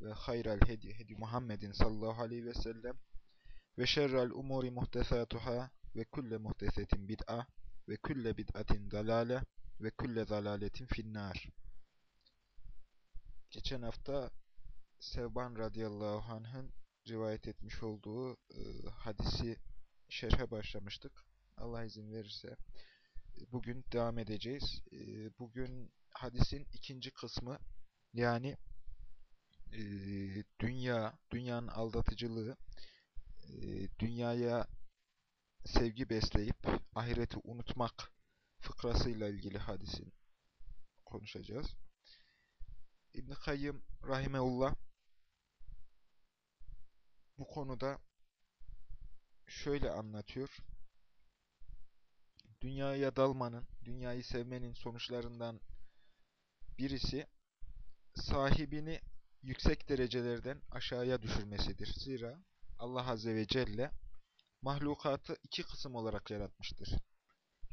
ve hayral hedi hedi Muhammedin sallallahu aleyhi ve sellem ve şerrel umuri muhtesatuhâ ve kulle muhtesetin bid'a ve kulle bid'atin dalale ve kulle dalaletin finnâr. Geçen hafta Sevban radıyallahu anh'ın rivayet etmiş olduğu e, hadisi şerhe başlamıştık. Allah izin verirse bugün devam edeceğiz. E, bugün hadisin ikinci kısmı yani dünya, dünyanın aldatıcılığı, dünyaya sevgi besleyip ahireti unutmak fıkrasıyla ilgili hadisin konuşacağız. İbn-i Kayyım Rahimeullah bu konuda şöyle anlatıyor. Dünyaya dalmanın, dünyayı sevmenin sonuçlarından birisi sahibini yüksek derecelerden aşağıya düşürmesidir. Zira Allah Azze ve Celle mahlukatı iki kısım olarak yaratmıştır.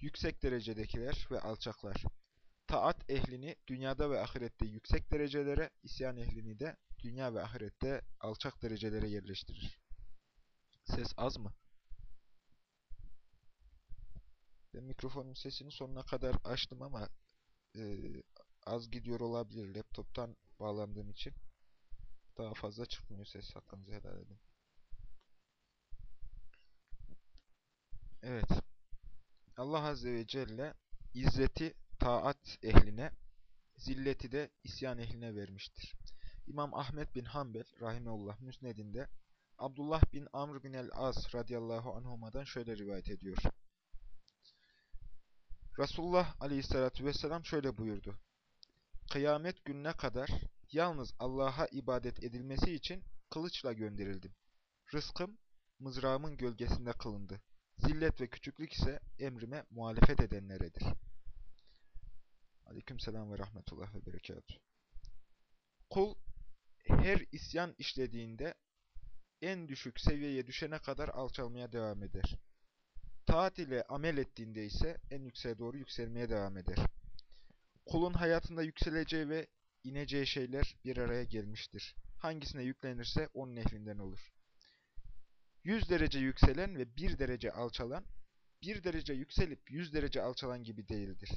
Yüksek derecedekiler ve alçaklar. Taat ehlini dünyada ve ahirette yüksek derecelere, isyan ehlini de dünya ve ahirette alçak derecelere yerleştirir. Ses az mı? Ben mikrofonun sesini sonuna kadar açtım ama e, az gidiyor olabilir laptoptan bağlandığım için. Daha fazla çıkmıyor ses hakkınızı helal edin. Evet. Allah Azze ve Celle izzeti taat ehline, zilleti de isyan ehline vermiştir. İmam Ahmet bin Hanbel rahimeullah müsnedinde Abdullah bin Amr bin el-As radıyallahu anhuma'dan şöyle rivayet ediyor. Resulullah aleyhissalatü vesselam şöyle buyurdu. Kıyamet gününe kadar yalnız Allah'a ibadet edilmesi için kılıçla gönderildim. Rızkım mızrağımın gölgesinde kılındı. Zillet ve küçüklük ise emrime muhalefet edenleredir. Aleykümselam ve rahmetullah ve berekatuhu. Kul her isyan işlediğinde en düşük seviyeye düşene kadar alçalmaya devam eder. Taat ile amel ettiğinde ise en yükseğe doğru yükselmeye devam eder. Kulun hayatında yükseleceği ve ineceği şeyler bir araya gelmiştir. Hangisine yüklenirse onun ehlinden olur. 100 derece yükselen ve 1 derece alçalan, 1 derece yükselip 100 derece alçalan gibi değildir.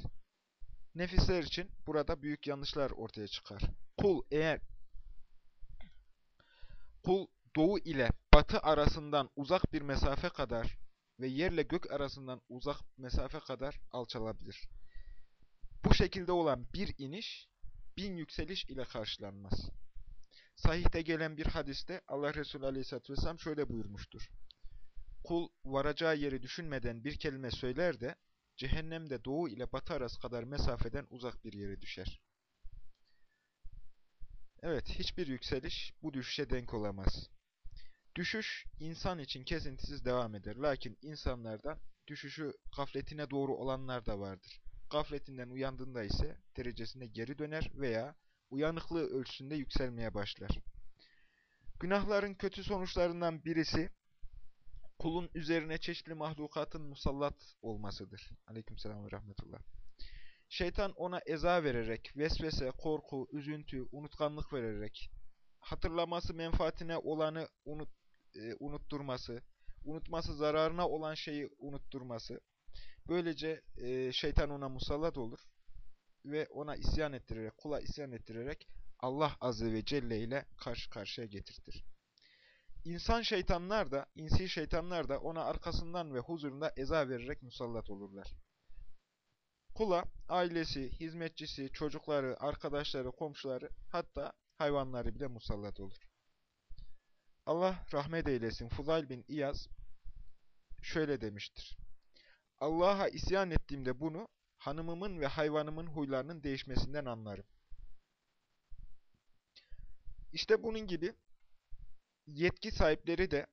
Nefisler için burada büyük yanlışlar ortaya çıkar. Kul eğer kul doğu ile batı arasından uzak bir mesafe kadar ve yerle gök arasından uzak mesafe kadar alçalabilir. Bu şekilde olan bir iniş, bin yükseliş ile karşılanmaz. Sahihte gelen bir hadiste Allah Resulü Aleyhisselatü Vesselam şöyle buyurmuştur. Kul varacağı yeri düşünmeden bir kelime söyler de, cehennemde doğu ile batı arası kadar mesafeden uzak bir yere düşer. Evet, hiçbir yükseliş bu düşüşe denk olamaz. Düşüş, insan için kesintisiz devam eder. Lakin insanlardan düşüşü gafletine doğru olanlar da vardır. Gafletinden uyandığında ise derecesine geri döner veya uyanıklığı ölçüsünde yükselmeye başlar. Günahların kötü sonuçlarından birisi, kulun üzerine çeşitli mahlukatın musallat olmasıdır. Aleykümselam ve rahmetullah. Şeytan ona eza vererek, vesvese, korku, üzüntü, unutkanlık vererek, hatırlaması menfaatine olanı unut, e, unutturması, unutması zararına olan şeyi unutturması. Böylece e, şeytan ona musallat olur ve ona isyan ettirerek, kula isyan ettirerek Allah Azze ve Celle ile karşı karşıya getirtir. İnsan şeytanlar da, insi şeytanlar da ona arkasından ve huzurunda eza vererek musallat olurlar. Kula ailesi, hizmetçisi, çocukları, arkadaşları, komşuları hatta hayvanları bile musallat olur. Allah rahmet eylesin. Fudayl bin İyaz şöyle demiştir. Allah'a isyan ettiğimde bunu hanımımın ve hayvanımın huylarının değişmesinden anlarım. İşte bunun gibi yetki sahipleri de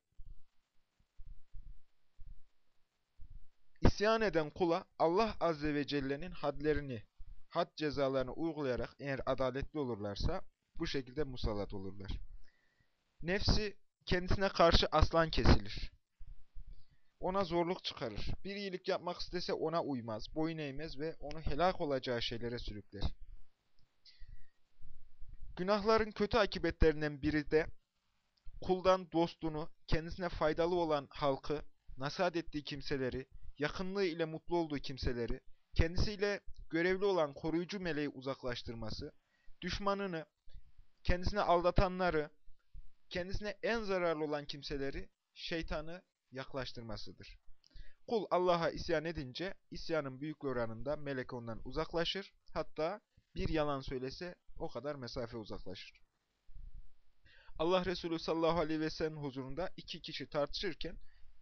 isyan eden kula Allah Azze ve Celle'nin hadlerini, had cezalarını uygulayarak eğer adaletli olurlarsa bu şekilde musallat olurlar. Nefsi kendisine karşı aslan kesilir. Ona zorluk çıkarır. Bir iyilik yapmak istese ona uymaz, boyun eğmez ve onu helak olacağı şeylere sürükler. Günahların kötü akibetlerinden biri de kuldan dostunu, kendisine faydalı olan halkı, nasihat ettiği kimseleri, yakınlığı ile mutlu olduğu kimseleri, kendisiyle görevli olan koruyucu meleği uzaklaştırması, düşmanını, kendisine aldatanları, kendisine en zararlı olan kimseleri, şeytanı yaklaştırmasıdır. Kul Allah'a isyan edince, isyanın büyük oranında melek ondan uzaklaşır, hatta bir yalan söylese o kadar mesafe uzaklaşır. Allah Resulü sallallahu aleyhi ve sellem huzurunda iki kişi tartışırken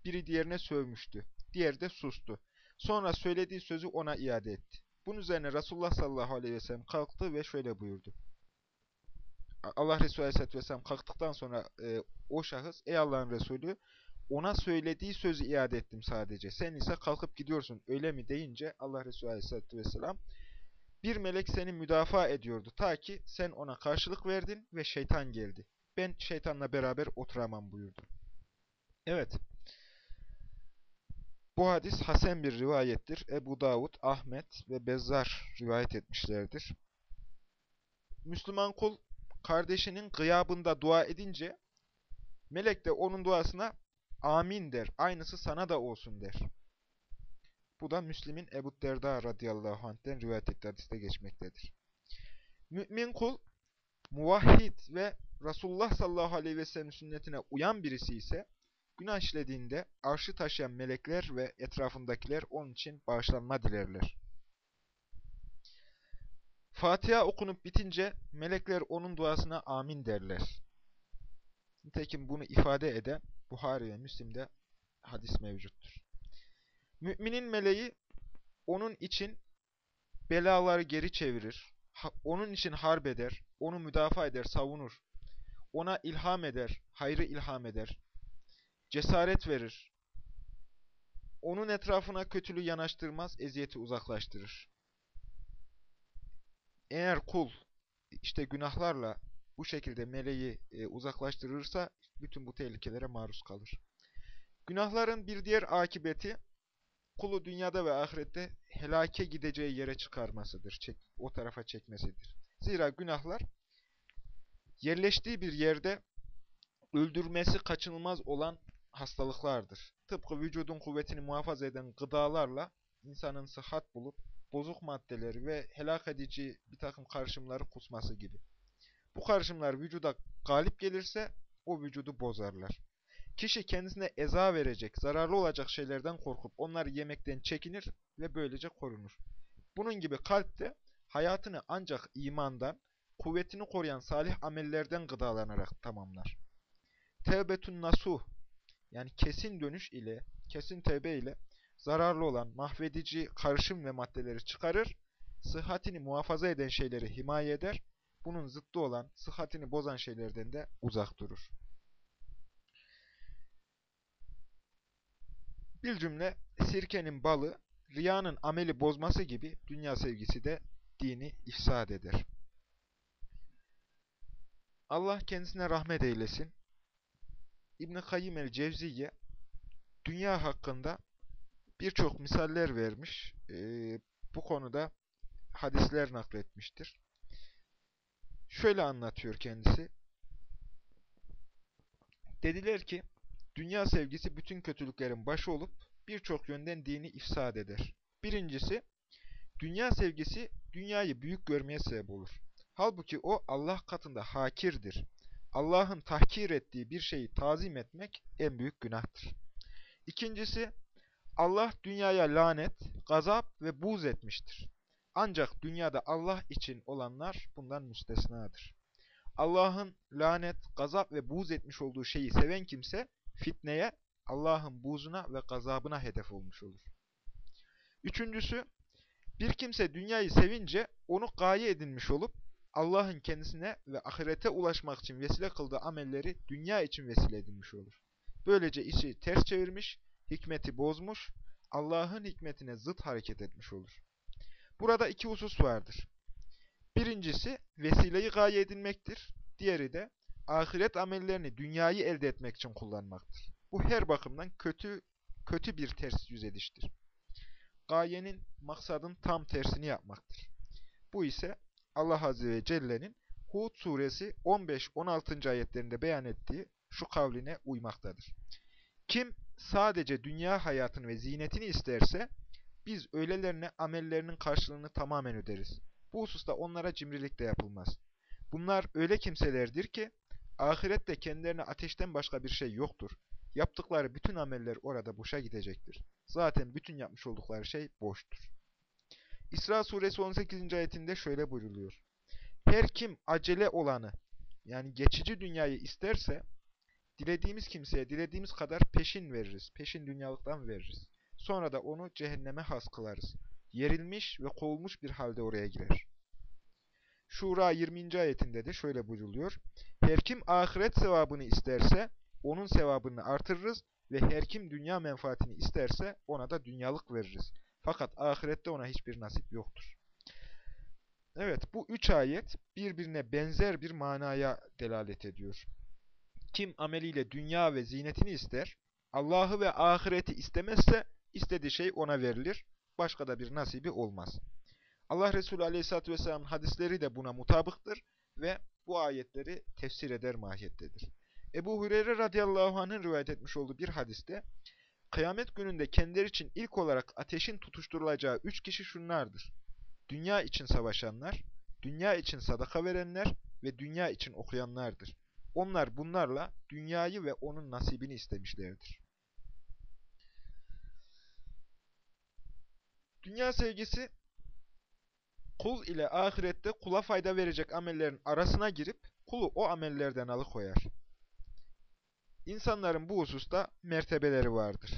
biri diğerine sövmüştü. Diğeri de sustu. Sonra söylediği sözü ona iade etti. Bunun üzerine Resulullah sallallahu aleyhi ve sellem kalktı ve şöyle buyurdu. Allah Resulü aleyhisselatü vesselam kalktıktan sonra e, o şahıs, ey Allah'ın Resulü, ona söylediği sözü iade ettim sadece. Sen ise kalkıp gidiyorsun öyle mi deyince Allah Resulü aleyhisselatü vesselam, bir melek seni müdafaa ediyordu ta ki sen ona karşılık verdin ve şeytan geldi. Ben şeytanla beraber oturamam buyurdu. Evet. Bu hadis hasen bir rivayettir. Ebu Davud, Ahmet ve Bezzar rivayet etmişlerdir. Müslüman kul kardeşinin gıyabında dua edince melek de onun duasına amin der. Aynısı sana da olsun der. Bu da Müslim'in Ebu Derda radıyallahu anh'ten rivayet ettiği hadiste geçmektedir. Mümin kul muvahhid ve Resulullah sallallahu aleyhi ve sellem sünnetine uyan birisi ise günah işlediğinde arşı taşıyan melekler ve etrafındakiler onun için bağışlanma dilerler. Fatiha okunup bitince melekler onun duasına amin derler. Nitekim bunu ifade eden Buhari ve Müslim'de hadis mevcuttur. Müminin meleği onun için belaları geri çevirir, onun için harp eder, onu müdafaa eder, savunur, ona ilham eder, hayrı ilham eder, cesaret verir, onun etrafına kötülüğü yanaştırmaz, eziyeti uzaklaştırır. Eğer kul işte günahlarla bu şekilde meleği e, uzaklaştırırsa bütün bu tehlikelere maruz kalır. Günahların bir diğer akibeti kulu dünyada ve ahirette helake gideceği yere çıkarmasıdır. Çek, o tarafa çekmesidir. Zira günahlar yerleştiği bir yerde öldürmesi kaçınılmaz olan hastalıklardır. Tıpkı vücudun kuvvetini muhafaza eden gıdalarla insanın sıhhat bulup bozuk maddeleri ve helak edici bir takım karışımları kusması gibi. Bu karışımlar vücuda galip gelirse o vücudu bozarlar. Kişi kendisine eza verecek, zararlı olacak şeylerden korkup onları yemekten çekinir ve böylece korunur. Bunun gibi kalp de hayatını ancak imandan, kuvvetini koruyan salih amellerden gıdalanarak tamamlar. Tevbetun nasuh yani kesin dönüş ile, kesin tevbe ile zararlı olan mahvedici karışım ve maddeleri çıkarır, sıhhatini muhafaza eden şeyleri himaye eder, bunun zıttı olan sıhhatini bozan şeylerden de uzak durur. Bir cümle, sirkenin balı, riyanın ameli bozması gibi dünya sevgisi de dini ifsad eder. Allah kendisine rahmet eylesin. İbn-i Kayyim el-Cevziye, dünya hakkında birçok misaller vermiş. Ee, bu konuda hadisler nakletmiştir. Şöyle anlatıyor kendisi. Dediler ki, dünya sevgisi bütün kötülüklerin başı olup birçok yönden dini ifsad eder. Birincisi, dünya sevgisi dünyayı büyük görmeye sebep olur. Halbuki o Allah katında hakirdir. Allah'ın tahkir ettiği bir şeyi tazim etmek en büyük günahtır. İkincisi, Allah dünyaya lanet, gazap ve buz etmiştir. Ancak dünyada Allah için olanlar bundan müstesnadır. Allah'ın lanet, gazap ve buz etmiş olduğu şeyi seven kimse fitneye, Allah'ın buzuna ve gazabına hedef olmuş olur. Üçüncüsü, bir kimse dünyayı sevince onu gaye edinmiş olup Allah'ın kendisine ve ahirete ulaşmak için vesile kıldığı amelleri dünya için vesile edilmiş olur. Böylece işi ters çevirmiş, hikmeti bozmuş, Allah'ın hikmetine zıt hareket etmiş olur. Burada iki husus vardır. Birincisi vesileyi gaye edinmektir. Diğeri de ahiret amellerini dünyayı elde etmek için kullanmaktır. Bu her bakımdan kötü kötü bir ters yüz ediştir. Gayenin, maksadın tam tersini yapmaktır. Bu ise Allah Azze ve Celle'nin Hud suresi 15-16. ayetlerinde beyan ettiği şu kavline uymaktadır. Kim sadece dünya hayatını ve zinetini isterse biz öylelerine amellerinin karşılığını tamamen öderiz. Bu hususta onlara cimrilik de yapılmaz. Bunlar öyle kimselerdir ki ahirette kendilerine ateşten başka bir şey yoktur. Yaptıkları bütün ameller orada boşa gidecektir. Zaten bütün yapmış oldukları şey boştur. İsra suresi 18. ayetinde şöyle buyruluyor. Her kim acele olanı yani geçici dünyayı isterse dilediğimiz kimseye dilediğimiz kadar peşin veririz. Peşin dünyalıktan veririz. Sonra da onu cehenneme has kılarız. Yerilmiş ve kovulmuş bir halde oraya girer. Şura 20. ayetinde de şöyle buyruluyor. Her kim ahiret sevabını isterse onun sevabını artırırız ve her kim dünya menfaatini isterse ona da dünyalık veririz. Fakat ahirette ona hiçbir nasip yoktur. Evet bu üç ayet birbirine benzer bir manaya delalet ediyor. Kim ameliyle dünya ve zinetini ister, Allah'ı ve ahireti istemezse istediği şey ona verilir. Başka da bir nasibi olmaz. Allah Resulü Aleyhisselatü Vesselam'ın hadisleri de buna mutabıktır ve bu ayetleri tefsir eder mahiyettedir. Ebu Hureyre radıyallahu anh'ın rivayet etmiş olduğu bir hadiste, kıyamet gününde kendileri için ilk olarak ateşin tutuşturulacağı üç kişi şunlardır. Dünya için savaşanlar, dünya için sadaka verenler ve dünya için okuyanlardır. Onlar bunlarla dünyayı ve onun nasibini istemişlerdir. Dünya sevgisi, kul ile ahirette kula fayda verecek amellerin arasına girip kulu o amellerden alıkoyar. İnsanların bu hususta mertebeleri vardır.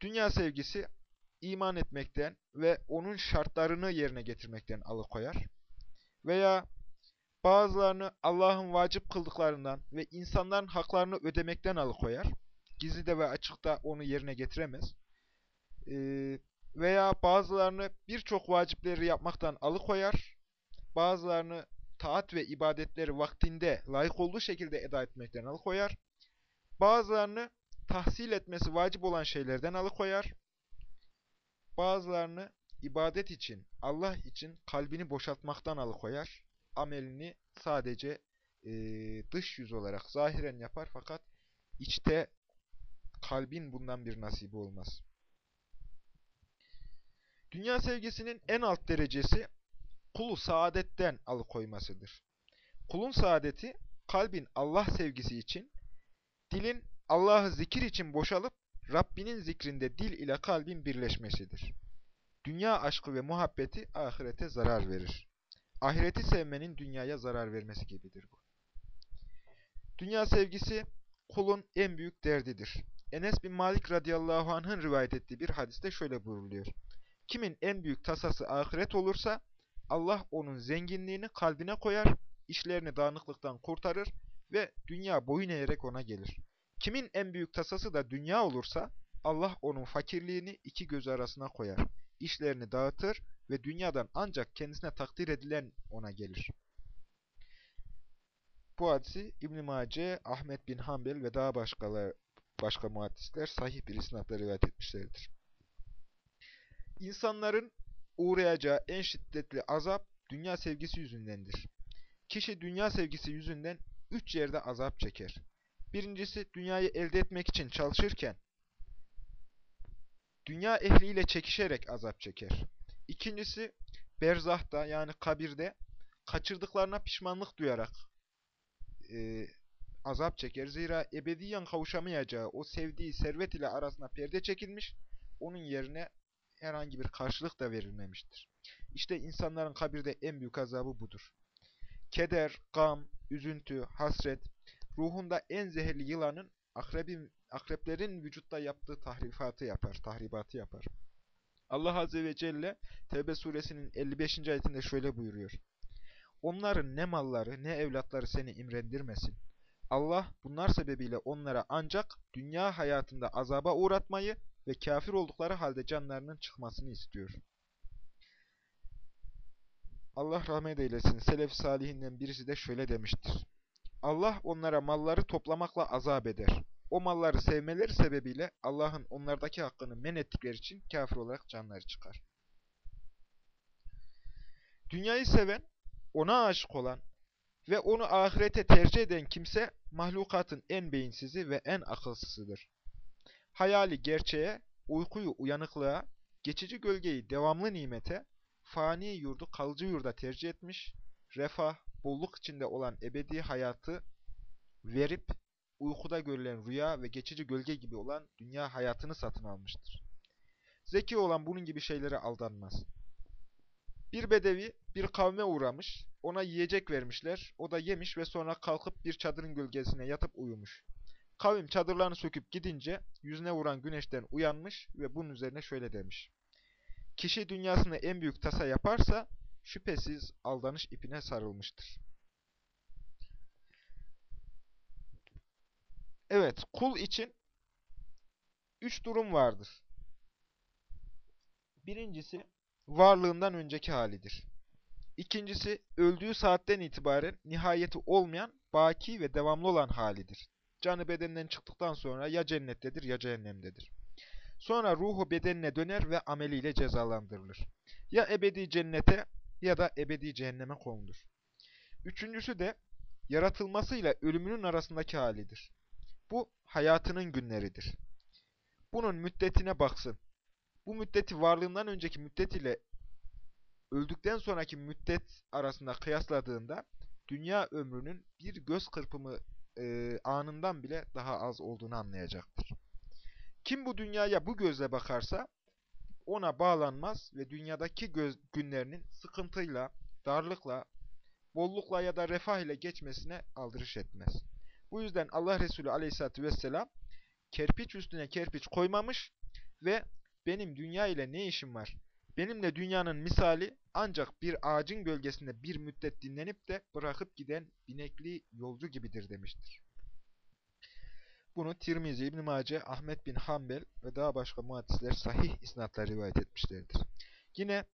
Dünya sevgisi iman etmekten ve onun şartlarını yerine getirmekten alıkoyar. Veya bazılarını Allah'ın vacip kıldıklarından ve insanların haklarını ödemekten alıkoyar. Gizlide ve açıkta onu yerine getiremez. Ee, veya bazılarını birçok vacipleri yapmaktan alıkoyar. Bazılarını taat ve ibadetleri vaktinde layık olduğu şekilde eda etmekten alıkoyar. Bazılarını tahsil etmesi vacip olan şeylerden alıkoyar. Bazılarını ibadet için, Allah için kalbini boşaltmaktan alıkoyar. Amelini sadece e, dış yüz olarak zahiren yapar fakat içte kalbin bundan bir nasibi olmaz. Dünya sevgisinin en alt derecesi kulu saadetten alıkoymasıdır. Kulun saadeti kalbin Allah sevgisi için, dilin Allah'ı zikir için boşalıp Rabbinin zikrinde dil ile kalbin birleşmesidir. Dünya aşkı ve muhabbeti ahirete zarar verir. Ahireti sevmenin dünyaya zarar vermesi gibidir bu. Dünya sevgisi kulun en büyük derdidir. Enes bin Malik radıyallahu anh'ın rivayet ettiği bir hadiste şöyle buyruluyor. Kimin en büyük tasası ahiret olursa Allah onun zenginliğini kalbine koyar, işlerini dağınıklıktan kurtarır ve dünya boyun eğerek ona gelir. Kimin en büyük tasası da dünya olursa Allah onun fakirliğini iki göz arasına koyar, işlerini dağıtır ve dünyadan ancak kendisine takdir edilen ona gelir. Bu hadisi İbn-i Mace, Ahmet bin Hanbel ve daha başkaları, başka muhaddisler sahih bir isnatla rivayet etmişlerdir. İnsanların uğrayacağı en şiddetli azap dünya sevgisi yüzündendir. Kişi dünya sevgisi yüzünden üç yerde azap çeker. Birincisi dünyayı elde etmek için çalışırken dünya ehliyle çekişerek azap çeker. İkincisi berzahta yani kabirde kaçırdıklarına pişmanlık duyarak e, azap çeker. Zira ebediyen kavuşamayacağı o sevdiği servet ile arasına perde çekilmiş, onun yerine herhangi bir karşılık da verilmemiştir. İşte insanların kabirde en büyük azabı budur. Keder, gam, üzüntü, hasret, ruhunda en zehirli yılanın akrebin, akreplerin vücutta yaptığı tahrifatı yapar, tahribatı yapar. Allah Azze ve Celle Tevbe suresinin 55. ayetinde şöyle buyuruyor. onların ne malları ne evlatları seni imrendirmesin. Allah bunlar sebebiyle onlara ancak dünya hayatında azaba uğratmayı ve kafir oldukları halde canlarının çıkmasını istiyor. Allah rahmet eylesin. Selef salihinden birisi de şöyle demiştir. Allah onlara malları toplamakla azap eder. O malları sevmeleri sebebiyle Allah'ın onlardaki hakkını men ettikleri için kafir olarak canları çıkar. Dünyayı seven, ona aşık olan ve onu ahirete tercih eden kimse mahlukatın en beyinsizi ve en akılsızıdır. Hayali gerçeğe, uykuyu uyanıklığa, geçici gölgeyi devamlı nimete, fani yurdu kalıcı yurda tercih etmiş, refah, bolluk içinde olan ebedi hayatı verip, uykuda görülen rüya ve geçici gölge gibi olan dünya hayatını satın almıştır. Zeki olan bunun gibi şeylere aldanmaz. Bir bedevi bir kavme uğramış, ona yiyecek vermişler, o da yemiş ve sonra kalkıp bir çadırın gölgesine yatıp uyumuş. Kavim çadırlarını söküp gidince yüzüne vuran güneşten uyanmış ve bunun üzerine şöyle demiş. Kişi dünyasında en büyük tasa yaparsa şüphesiz aldanış ipine sarılmıştır. Evet, kul için üç durum vardır. Birincisi, varlığından önceki halidir. İkincisi, öldüğü saatten itibaren nihayeti olmayan, baki ve devamlı olan halidir. Canı bedeninden çıktıktan sonra ya cennettedir ya cehennemdedir. Sonra ruhu bedenine döner ve ameliyle cezalandırılır. Ya ebedi cennete ya da ebedi cehenneme konulur. Üçüncüsü de yaratılmasıyla ölümünün arasındaki halidir. Bu hayatının günleridir. Bunun müddetine baksın. Bu müddeti varlığından önceki müddet ile öldükten sonraki müddet arasında kıyasladığında dünya ömrünün bir göz kırpımı e, anından bile daha az olduğunu anlayacaktır. Kim bu dünyaya bu gözle bakarsa ona bağlanmaz ve dünyadaki göz, günlerinin sıkıntıyla, darlıkla, bollukla ya da refah ile geçmesine aldırış etmez. Bu yüzden Allah Resulü aleyhissalatü vesselam kerpiç üstüne kerpiç koymamış ve benim dünya ile ne işim var? Benimle dünyanın misali ancak bir ağacın gölgesinde bir müddet dinlenip de bırakıp giden binekli yolcu gibidir demiştir. Bunu Tirmizi, İbn-i Mace, Ahmet bin Hanbel ve daha başka muhaddisler sahih isnatla rivayet etmişlerdir. Yine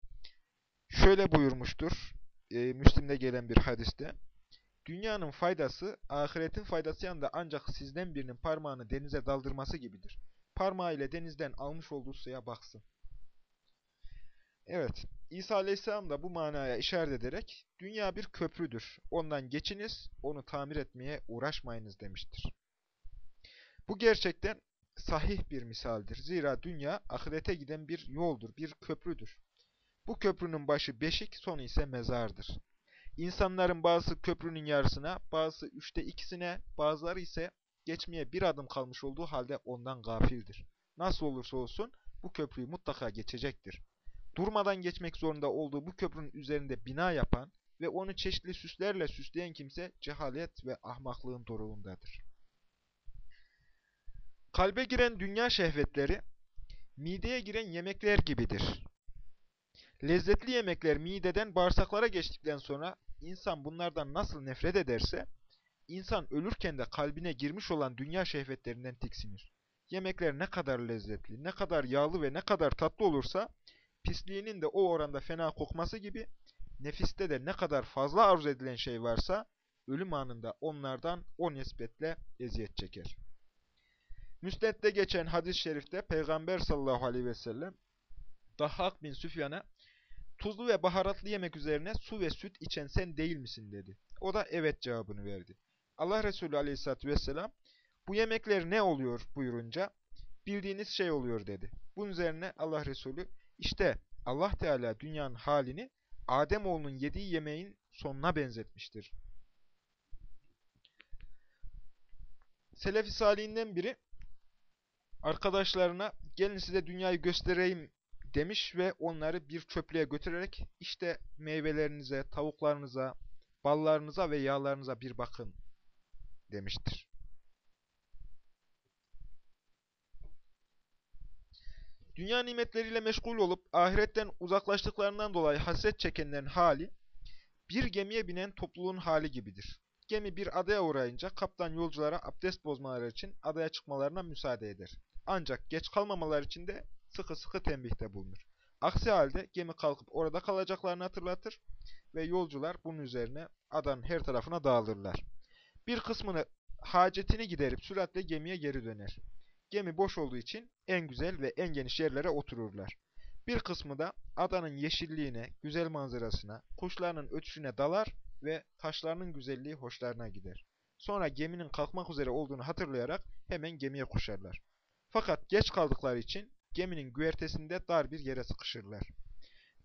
şöyle buyurmuştur, e, Müslim'de gelen bir hadiste, Dünyanın faydası, ahiretin faydası yanında ancak sizden birinin parmağını denize daldırması gibidir. Parmağı ile denizden almış olduğu suya baksın. Evet, İsa Aleyhisselam da bu manaya işaret ederek, dünya bir köprüdür. Ondan geçiniz, onu tamir etmeye uğraşmayınız demiştir. Bu gerçekten sahih bir misaldir. Zira dünya ahirete giden bir yoldur, bir köprüdür. Bu köprünün başı beşik, sonu ise mezardır. İnsanların bazısı köprünün yarısına, bazısı üçte ikisine, bazıları ise geçmeye bir adım kalmış olduğu halde ondan gafildir. Nasıl olursa olsun bu köprüyü mutlaka geçecektir. Durmadan geçmek zorunda olduğu bu köprünün üzerinde bina yapan ve onu çeşitli süslerle süsleyen kimse cehalet ve ahmaklığın doruğundadır. Kalbe giren dünya şehvetleri, mideye giren yemekler gibidir. Lezzetli yemekler mideden bağırsaklara geçtikten sonra insan bunlardan nasıl nefret ederse, insan ölürken de kalbine girmiş olan dünya şehvetlerinden tiksinir. Yemekler ne kadar lezzetli, ne kadar yağlı ve ne kadar tatlı olursa, pisliğinin de o oranda fena kokması gibi, nefiste de ne kadar fazla arzu edilen şey varsa, ölüm anında onlardan o nispetle eziyet çeker. Müsned'de geçen hadis-i şerifte Peygamber sallallahu aleyhi ve sellem Dahhak bin Süfyan'a tuzlu ve baharatlı yemek üzerine su ve süt içen sen değil misin dedi. O da evet cevabını verdi. Allah Resulü aleyhissalatü vesselam bu yemekler ne oluyor buyurunca bildiğiniz şey oluyor dedi. Bunun üzerine Allah Resulü işte Allah Teala dünyanın halini Ademoğlunun yediği yemeğin sonuna benzetmiştir. Selefi Salih'inden biri arkadaşlarına gelin size dünyayı göstereyim demiş ve onları bir çöplüğe götürerek işte meyvelerinize, tavuklarınıza, ballarınıza ve yağlarınıza bir bakın demiştir. Dünya nimetleriyle meşgul olup ahiretten uzaklaştıklarından dolayı hasret çekenlerin hali, bir gemiye binen topluluğun hali gibidir. Gemi bir adaya uğrayınca kaptan yolculara abdest bozmaları için adaya çıkmalarına müsaade eder. Ancak geç kalmamaları için de sıkı sıkı tembihte bulunur. Aksi halde gemi kalkıp orada kalacaklarını hatırlatır ve yolcular bunun üzerine adanın her tarafına dağılırlar. Bir kısmını hacetini giderip süratle gemiye geri döner. Gemi boş olduğu için en güzel ve en geniş yerlere otururlar. Bir kısmı da adanın yeşilliğine, güzel manzarasına, kuşlarının ötüşüne dalar ve taşlarının güzelliği hoşlarına gider. Sonra geminin kalkmak üzere olduğunu hatırlayarak hemen gemiye koşarlar. Fakat geç kaldıkları için geminin güvertesinde dar bir yere sıkışırlar.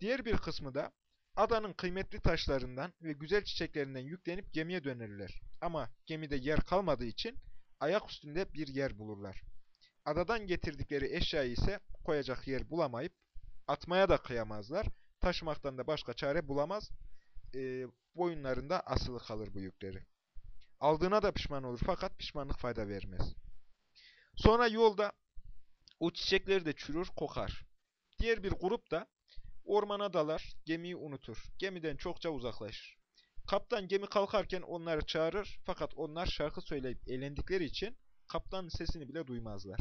Diğer bir kısmı da adanın kıymetli taşlarından ve güzel çiçeklerinden yüklenip gemiye dönerler. Ama gemide yer kalmadığı için ayak üstünde bir yer bulurlar. Adadan getirdikleri eşyayı ise koyacak yer bulamayıp atmaya da kıyamazlar. Taşımaktan da başka çare bulamaz. E, boyunlarında asılı kalır bu yükleri. Aldığına da pişman olur fakat pişmanlık fayda vermez. Sonra yolda o çiçekleri de çürür, kokar. Diğer bir grup da ormana dalar, gemiyi unutur. Gemiden çokça uzaklaşır. Kaptan gemi kalkarken onları çağırır fakat onlar şarkı söyleyip eğlendikleri için kaptanın sesini bile duymazlar.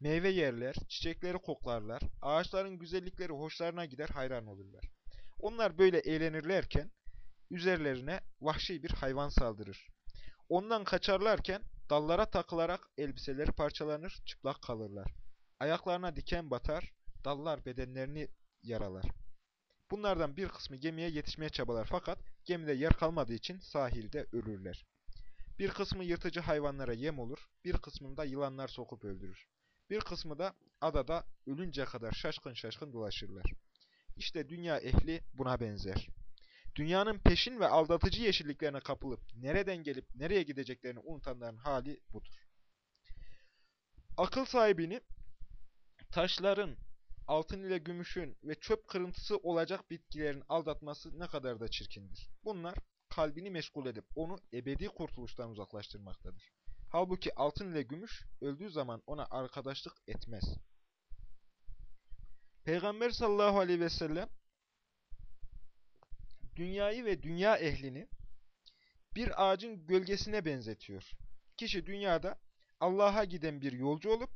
Meyve yerler, çiçekleri koklarlar, ağaçların güzellikleri hoşlarına gider, hayran olurlar. Onlar böyle eğlenirlerken üzerlerine vahşi bir hayvan saldırır. Ondan kaçarlarken dallara takılarak elbiseleri parçalanır, çıplak kalırlar. Ayaklarına diken batar, dallar bedenlerini yaralar. Bunlardan bir kısmı gemiye yetişmeye çabalar fakat gemide yer kalmadığı için sahilde ölürler. Bir kısmı yırtıcı hayvanlara yem olur, bir kısmını da yılanlar sokup öldürür. Bir kısmı da adada ölünce kadar şaşkın şaşkın dolaşırlar. İşte dünya ehli buna benzer. Dünyanın peşin ve aldatıcı yeşilliklerine kapılıp nereden gelip nereye gideceklerini unutanların hali budur. Akıl sahibini taşların, altın ile gümüşün ve çöp kırıntısı olacak bitkilerin aldatması ne kadar da çirkindir. Bunlar kalbini meşgul edip onu ebedi kurtuluştan uzaklaştırmaktadır. Halbuki altın ile gümüş öldüğü zaman ona arkadaşlık etmez. Peygamber sallallahu aleyhi ve sellem dünyayı ve dünya ehlini bir ağacın gölgesine benzetiyor. Kişi dünyada Allah'a giden bir yolcu olup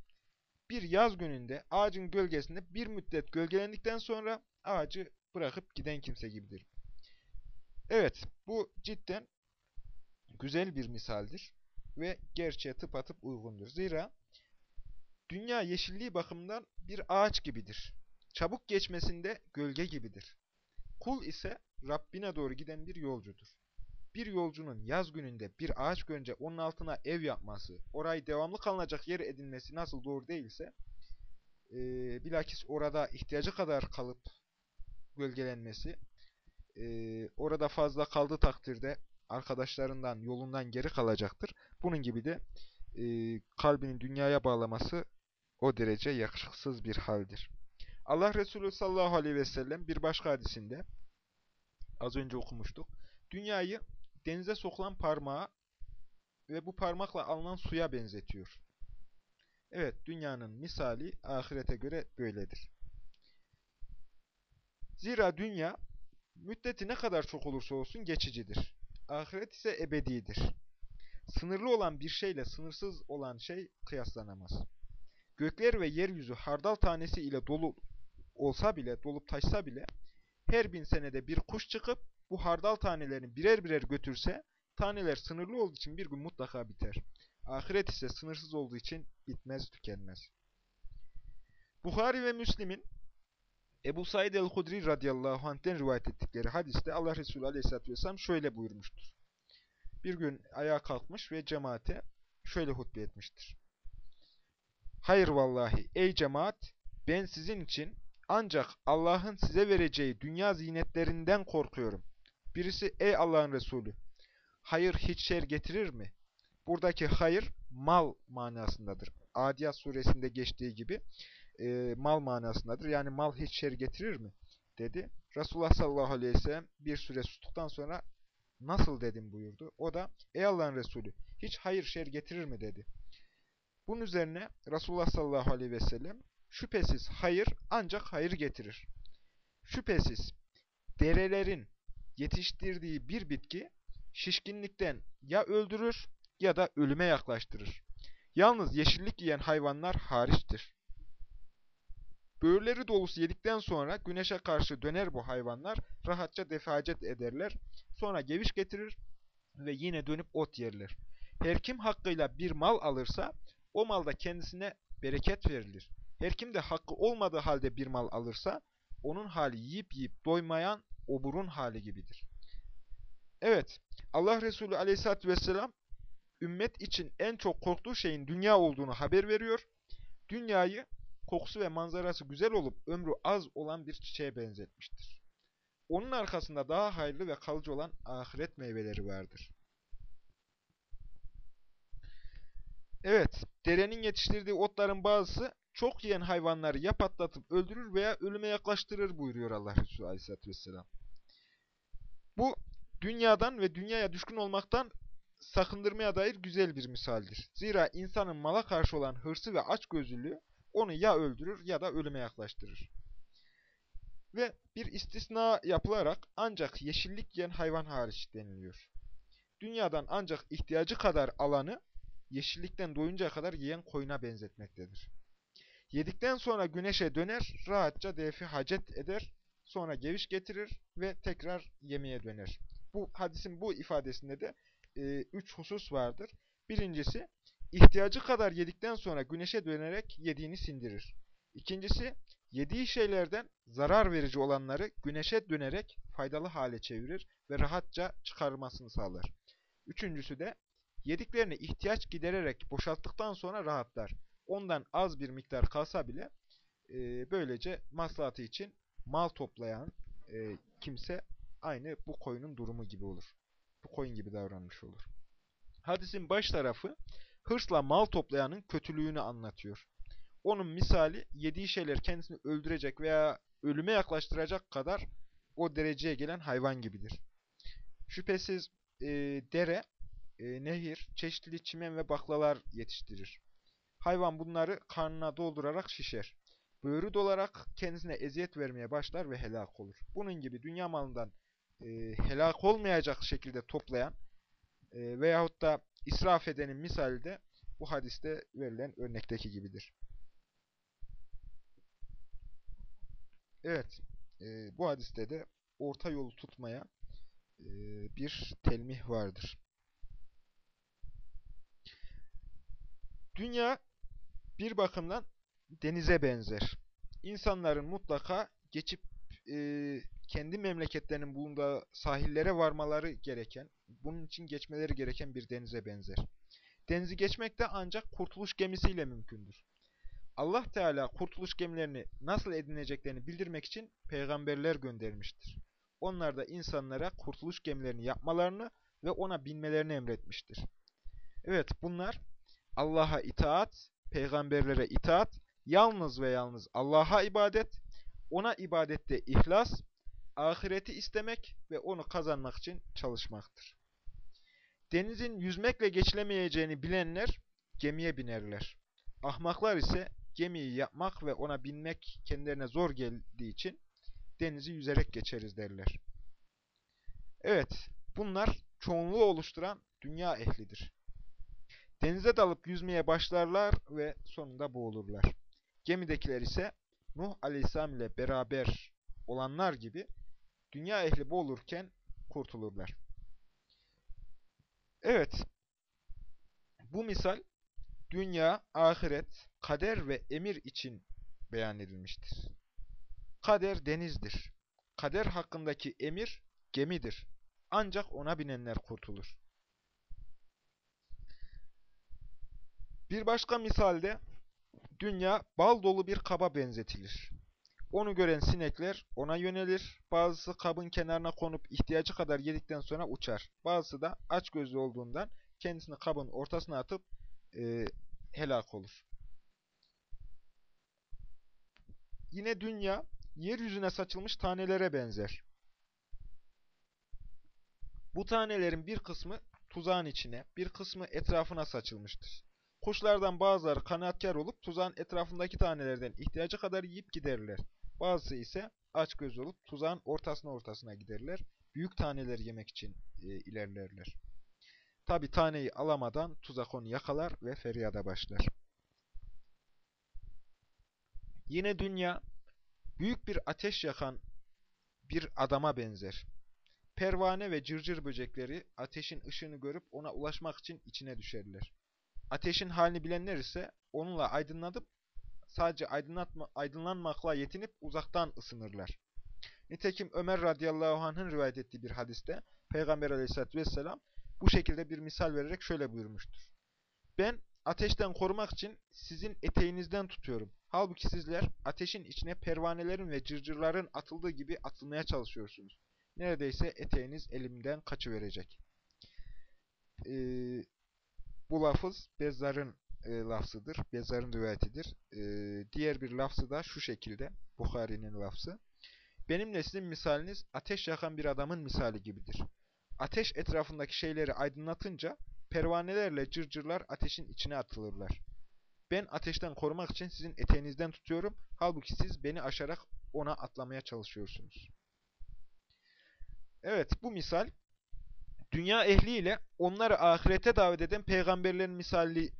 bir yaz gününde ağacın gölgesinde bir müddet gölgelendikten sonra ağacı bırakıp giden kimse gibidir. Evet, bu cidden güzel bir misaldir ve gerçeğe tıpatıp uygundur. Zira dünya yeşilliği bakımından bir ağaç gibidir. Çabuk geçmesinde gölge gibidir. Kul ise Rabbine doğru giden bir yolcudur. Bir yolcunun yaz gününde bir ağaç görünce onun altına ev yapması, orayı devamlı kalınacak yer edinmesi nasıl doğru değilse, e, bilakis orada ihtiyacı kadar kalıp gölgelenmesi, e, orada fazla kaldığı takdirde arkadaşlarından, yolundan geri kalacaktır. Bunun gibi de e, kalbinin dünyaya bağlaması o derece yakışıksız bir haldir. Allah Resulü sallallahu aleyhi ve sellem bir başka hadisinde, az önce okumuştuk, dünyayı denize sokulan parmağa ve bu parmakla alınan suya benzetiyor. Evet, dünyanın misali ahirete göre böyledir. Zira dünya, müddeti ne kadar çok olursa olsun geçicidir. Ahiret ise ebedidir. Sınırlı olan bir şeyle sınırsız olan şey kıyaslanamaz. Gökler ve yeryüzü hardal tanesi ile dolu olsa bile, dolup taşsa bile, her bin senede bir kuş çıkıp bu hardal tanelerini birer birer götürse, taneler sınırlı olduğu için bir gün mutlaka biter. Ahiret ise sınırsız olduğu için bitmez, tükenmez. Bukhari ve Müslim'in Ebu Said el-Hudri radıyallahu anh'ten rivayet ettikleri hadiste Allah Resulü aleyhisselatü vesselam şöyle buyurmuştur. Bir gün ayağa kalkmış ve cemaate şöyle hutbe etmiştir. Hayır vallahi ey cemaat ben sizin için ancak Allah'ın size vereceği dünya zinetlerinden korkuyorum. Birisi ey Allah'ın Resulü hayır hiç şer getirir mi? Buradaki hayır mal manasındadır. Adiyat suresinde geçtiği gibi e, mal manasındadır. Yani mal hiç şer getirir mi? dedi. Resulullah sallallahu aleyhi ve sellem bir süre sustuktan sonra nasıl dedim buyurdu. O da ey Allah'ın Resulü hiç hayır şer getirir mi dedi. Bunun üzerine Resulullah sallallahu aleyhi ve sellem şüphesiz hayır ancak hayır getirir. Şüphesiz derelerin, yetiştirdiği bir bitki şişkinlikten ya öldürür ya da ölüme yaklaştırır. Yalnız yeşillik yiyen hayvanlar hariçtir. Böğürleri dolusu yedikten sonra güneşe karşı döner bu hayvanlar, rahatça defacet ederler, sonra geviş getirir ve yine dönüp ot yerler. Her kim hakkıyla bir mal alırsa, o malda kendisine bereket verilir. Her kim de hakkı olmadığı halde bir mal alırsa, onun hali yiyip yiyip doymayan oburun hali gibidir. Evet, Allah Resulü aleyhissalatü vesselam, ümmet için en çok korktuğu şeyin dünya olduğunu haber veriyor. Dünyayı kokusu ve manzarası güzel olup ömrü az olan bir çiçeğe benzetmiştir. Onun arkasında daha hayırlı ve kalıcı olan ahiret meyveleri vardır. Evet, derenin yetiştirdiği otların bazısı çok yiyen hayvanları ya patlatıp öldürür veya ölüme yaklaştırır buyuruyor Allah Resulü Aleyhisselatü Vesselam. Bu, dünyadan ve dünyaya düşkün olmaktan sakındırmaya dair güzel bir misaldir. Zira insanın mala karşı olan hırsı ve açgözlülüğü onu ya öldürür ya da ölüme yaklaştırır. Ve bir istisna yapılarak ancak yeşillik yiyen hayvan hariç deniliyor. Dünyadan ancak ihtiyacı kadar alanı yeşillikten doyuncaya kadar yiyen koyuna benzetmektedir. Yedikten sonra güneşe döner, rahatça defi hacet eder, sonra geviş getirir ve tekrar yemeğe döner. Bu hadisin bu ifadesinde de e, üç husus vardır. Birincisi, ihtiyacı kadar yedikten sonra güneşe dönerek yediğini sindirir. İkincisi, yediği şeylerden zarar verici olanları güneşe dönerek faydalı hale çevirir ve rahatça çıkarmasını sağlar. Üçüncüsü de, yediklerini ihtiyaç gidererek boşalttıktan sonra rahatlar. Ondan az bir miktar kalsa bile e, böylece maslahatı için mal toplayan e, kimse aynı bu koyunun durumu gibi olur. Bu koyun gibi davranmış olur. Hadisin baş tarafı hırsla mal toplayanın kötülüğünü anlatıyor. Onun misali yediği şeyler kendisini öldürecek veya ölüme yaklaştıracak kadar o dereceye gelen hayvan gibidir. Şüphesiz e, dere, e, nehir, çeşitli çimen ve baklalar yetiştirir. Hayvan bunları karnına doldurarak şişer. Böğrü dolarak kendisine eziyet vermeye başlar ve helak olur. Bunun gibi dünya malından e, helak olmayacak şekilde toplayan e, veyahut da israf edenin misali de bu hadiste verilen örnekteki gibidir. Evet, e, bu hadiste de orta yolu tutmaya e, bir telmih vardır. Dünya bir bakımdan denize benzer. İnsanların mutlaka geçip e, kendi memleketlerinin bulunduğu sahillere varmaları gereken, bunun için geçmeleri gereken bir denize benzer. Denizi geçmek de ancak kurtuluş gemisiyle mümkündür. Allah Teala kurtuluş gemilerini nasıl edineceklerini bildirmek için peygamberler göndermiştir. Onlar da insanlara kurtuluş gemilerini yapmalarını ve ona binmelerini emretmiştir. Evet bunlar Allah'a itaat, peygamberlere itaat, yalnız ve yalnız Allah'a ibadet, ona ibadette ihlas, ahireti istemek ve onu kazanmak için çalışmaktır. Denizin yüzmekle geçilemeyeceğini bilenler gemiye binerler. Ahmaklar ise gemiyi yapmak ve ona binmek kendilerine zor geldiği için denizi yüzerek geçeriz derler. Evet, bunlar çoğunluğu oluşturan dünya ehlidir. Denize dalıp yüzmeye başlarlar ve sonunda boğulurlar. Gemidekiler ise Nuh Aleyhisselam ile beraber olanlar gibi dünya ehli boğulurken kurtulurlar. Evet, bu misal dünya, ahiret, kader ve emir için beyan edilmiştir. Kader denizdir. Kader hakkındaki emir gemidir. Ancak ona binenler kurtulur. Bir başka misalde dünya bal dolu bir kaba benzetilir. Onu gören sinekler ona yönelir. Bazısı kabın kenarına konup ihtiyacı kadar yedikten sonra uçar. Bazısı da aç gözlü olduğundan kendisini kabın ortasına atıp e, helak olur. Yine dünya yeryüzüne saçılmış tanelere benzer. Bu tanelerin bir kısmı tuzağın içine, bir kısmı etrafına saçılmıştır. Kuşlardan bazıları kanaatkar olup tuzağın etrafındaki tanelerden ihtiyacı kadar yiyip giderler. Bazısı ise aç göz olup tuzağın ortasına ortasına giderler. büyük taneleri yemek için e, ilerlerler. Tabi taneyi alamadan tuzak onu yakalar ve feryada başlar. Yine dünya büyük bir ateş yakan bir adama benzer. Pervane ve cırcır böcekleri ateşin ışığını görüp ona ulaşmak için içine düşerler. Ateşin halini bilenler ise onunla aydınlatıp sadece aydınlatma, aydınlanmakla yetinip uzaktan ısınırlar. Nitekim Ömer radıyallahu anh'ın rivayet ettiği bir hadiste Peygamber aleyhissalatü vesselam bu şekilde bir misal vererek şöyle buyurmuştur. Ben ateşten korumak için sizin eteğinizden tutuyorum. Halbuki sizler ateşin içine pervanelerin ve cırcırların atıldığı gibi atılmaya çalışıyorsunuz. Neredeyse eteğiniz elimden kaçıverecek. Ee, bu lafız Bezzar'ın e, lafzıdır. Bezzar'ın rivayetidir. E, diğer bir lafzı da şu şekilde. Bukhari'nin lafzı. Benimle sizin misaliniz ateş yakan bir adamın misali gibidir. Ateş etrafındaki şeyleri aydınlatınca pervanelerle cırcırlar ateşin içine atılırlar. Ben ateşten korumak için sizin eteğinizden tutuyorum. Halbuki siz beni aşarak ona atlamaya çalışıyorsunuz. Evet bu misal dünya ehliyle onları ahirete davet eden peygamberlerin misali,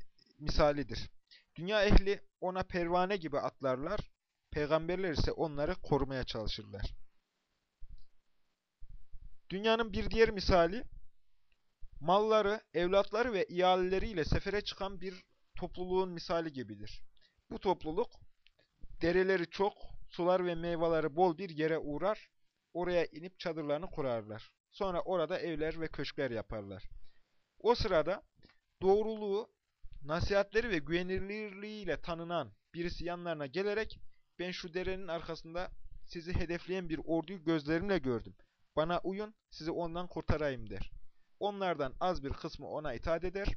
misalidir. Dünya ehli ona pervane gibi atlarlar. Peygamberler ise onları korumaya çalışırlar. Dünyanın bir diğer misali, malları, evlatları ve ihaleleriyle sefere çıkan bir topluluğun misali gibidir. Bu topluluk, dereleri çok, sular ve meyveleri bol bir yere uğrar, oraya inip çadırlarını kurarlar. Sonra orada evler ve köşkler yaparlar. O sırada doğruluğu, nasihatleri ve güvenilirliğiyle tanınan birisi yanlarına gelerek, ben şu derenin arkasında sizi hedefleyen bir orduyu gözlerimle gördüm. Bana uyun, sizi ondan kurtarayım der. Onlardan az bir kısmı ona itaat eder.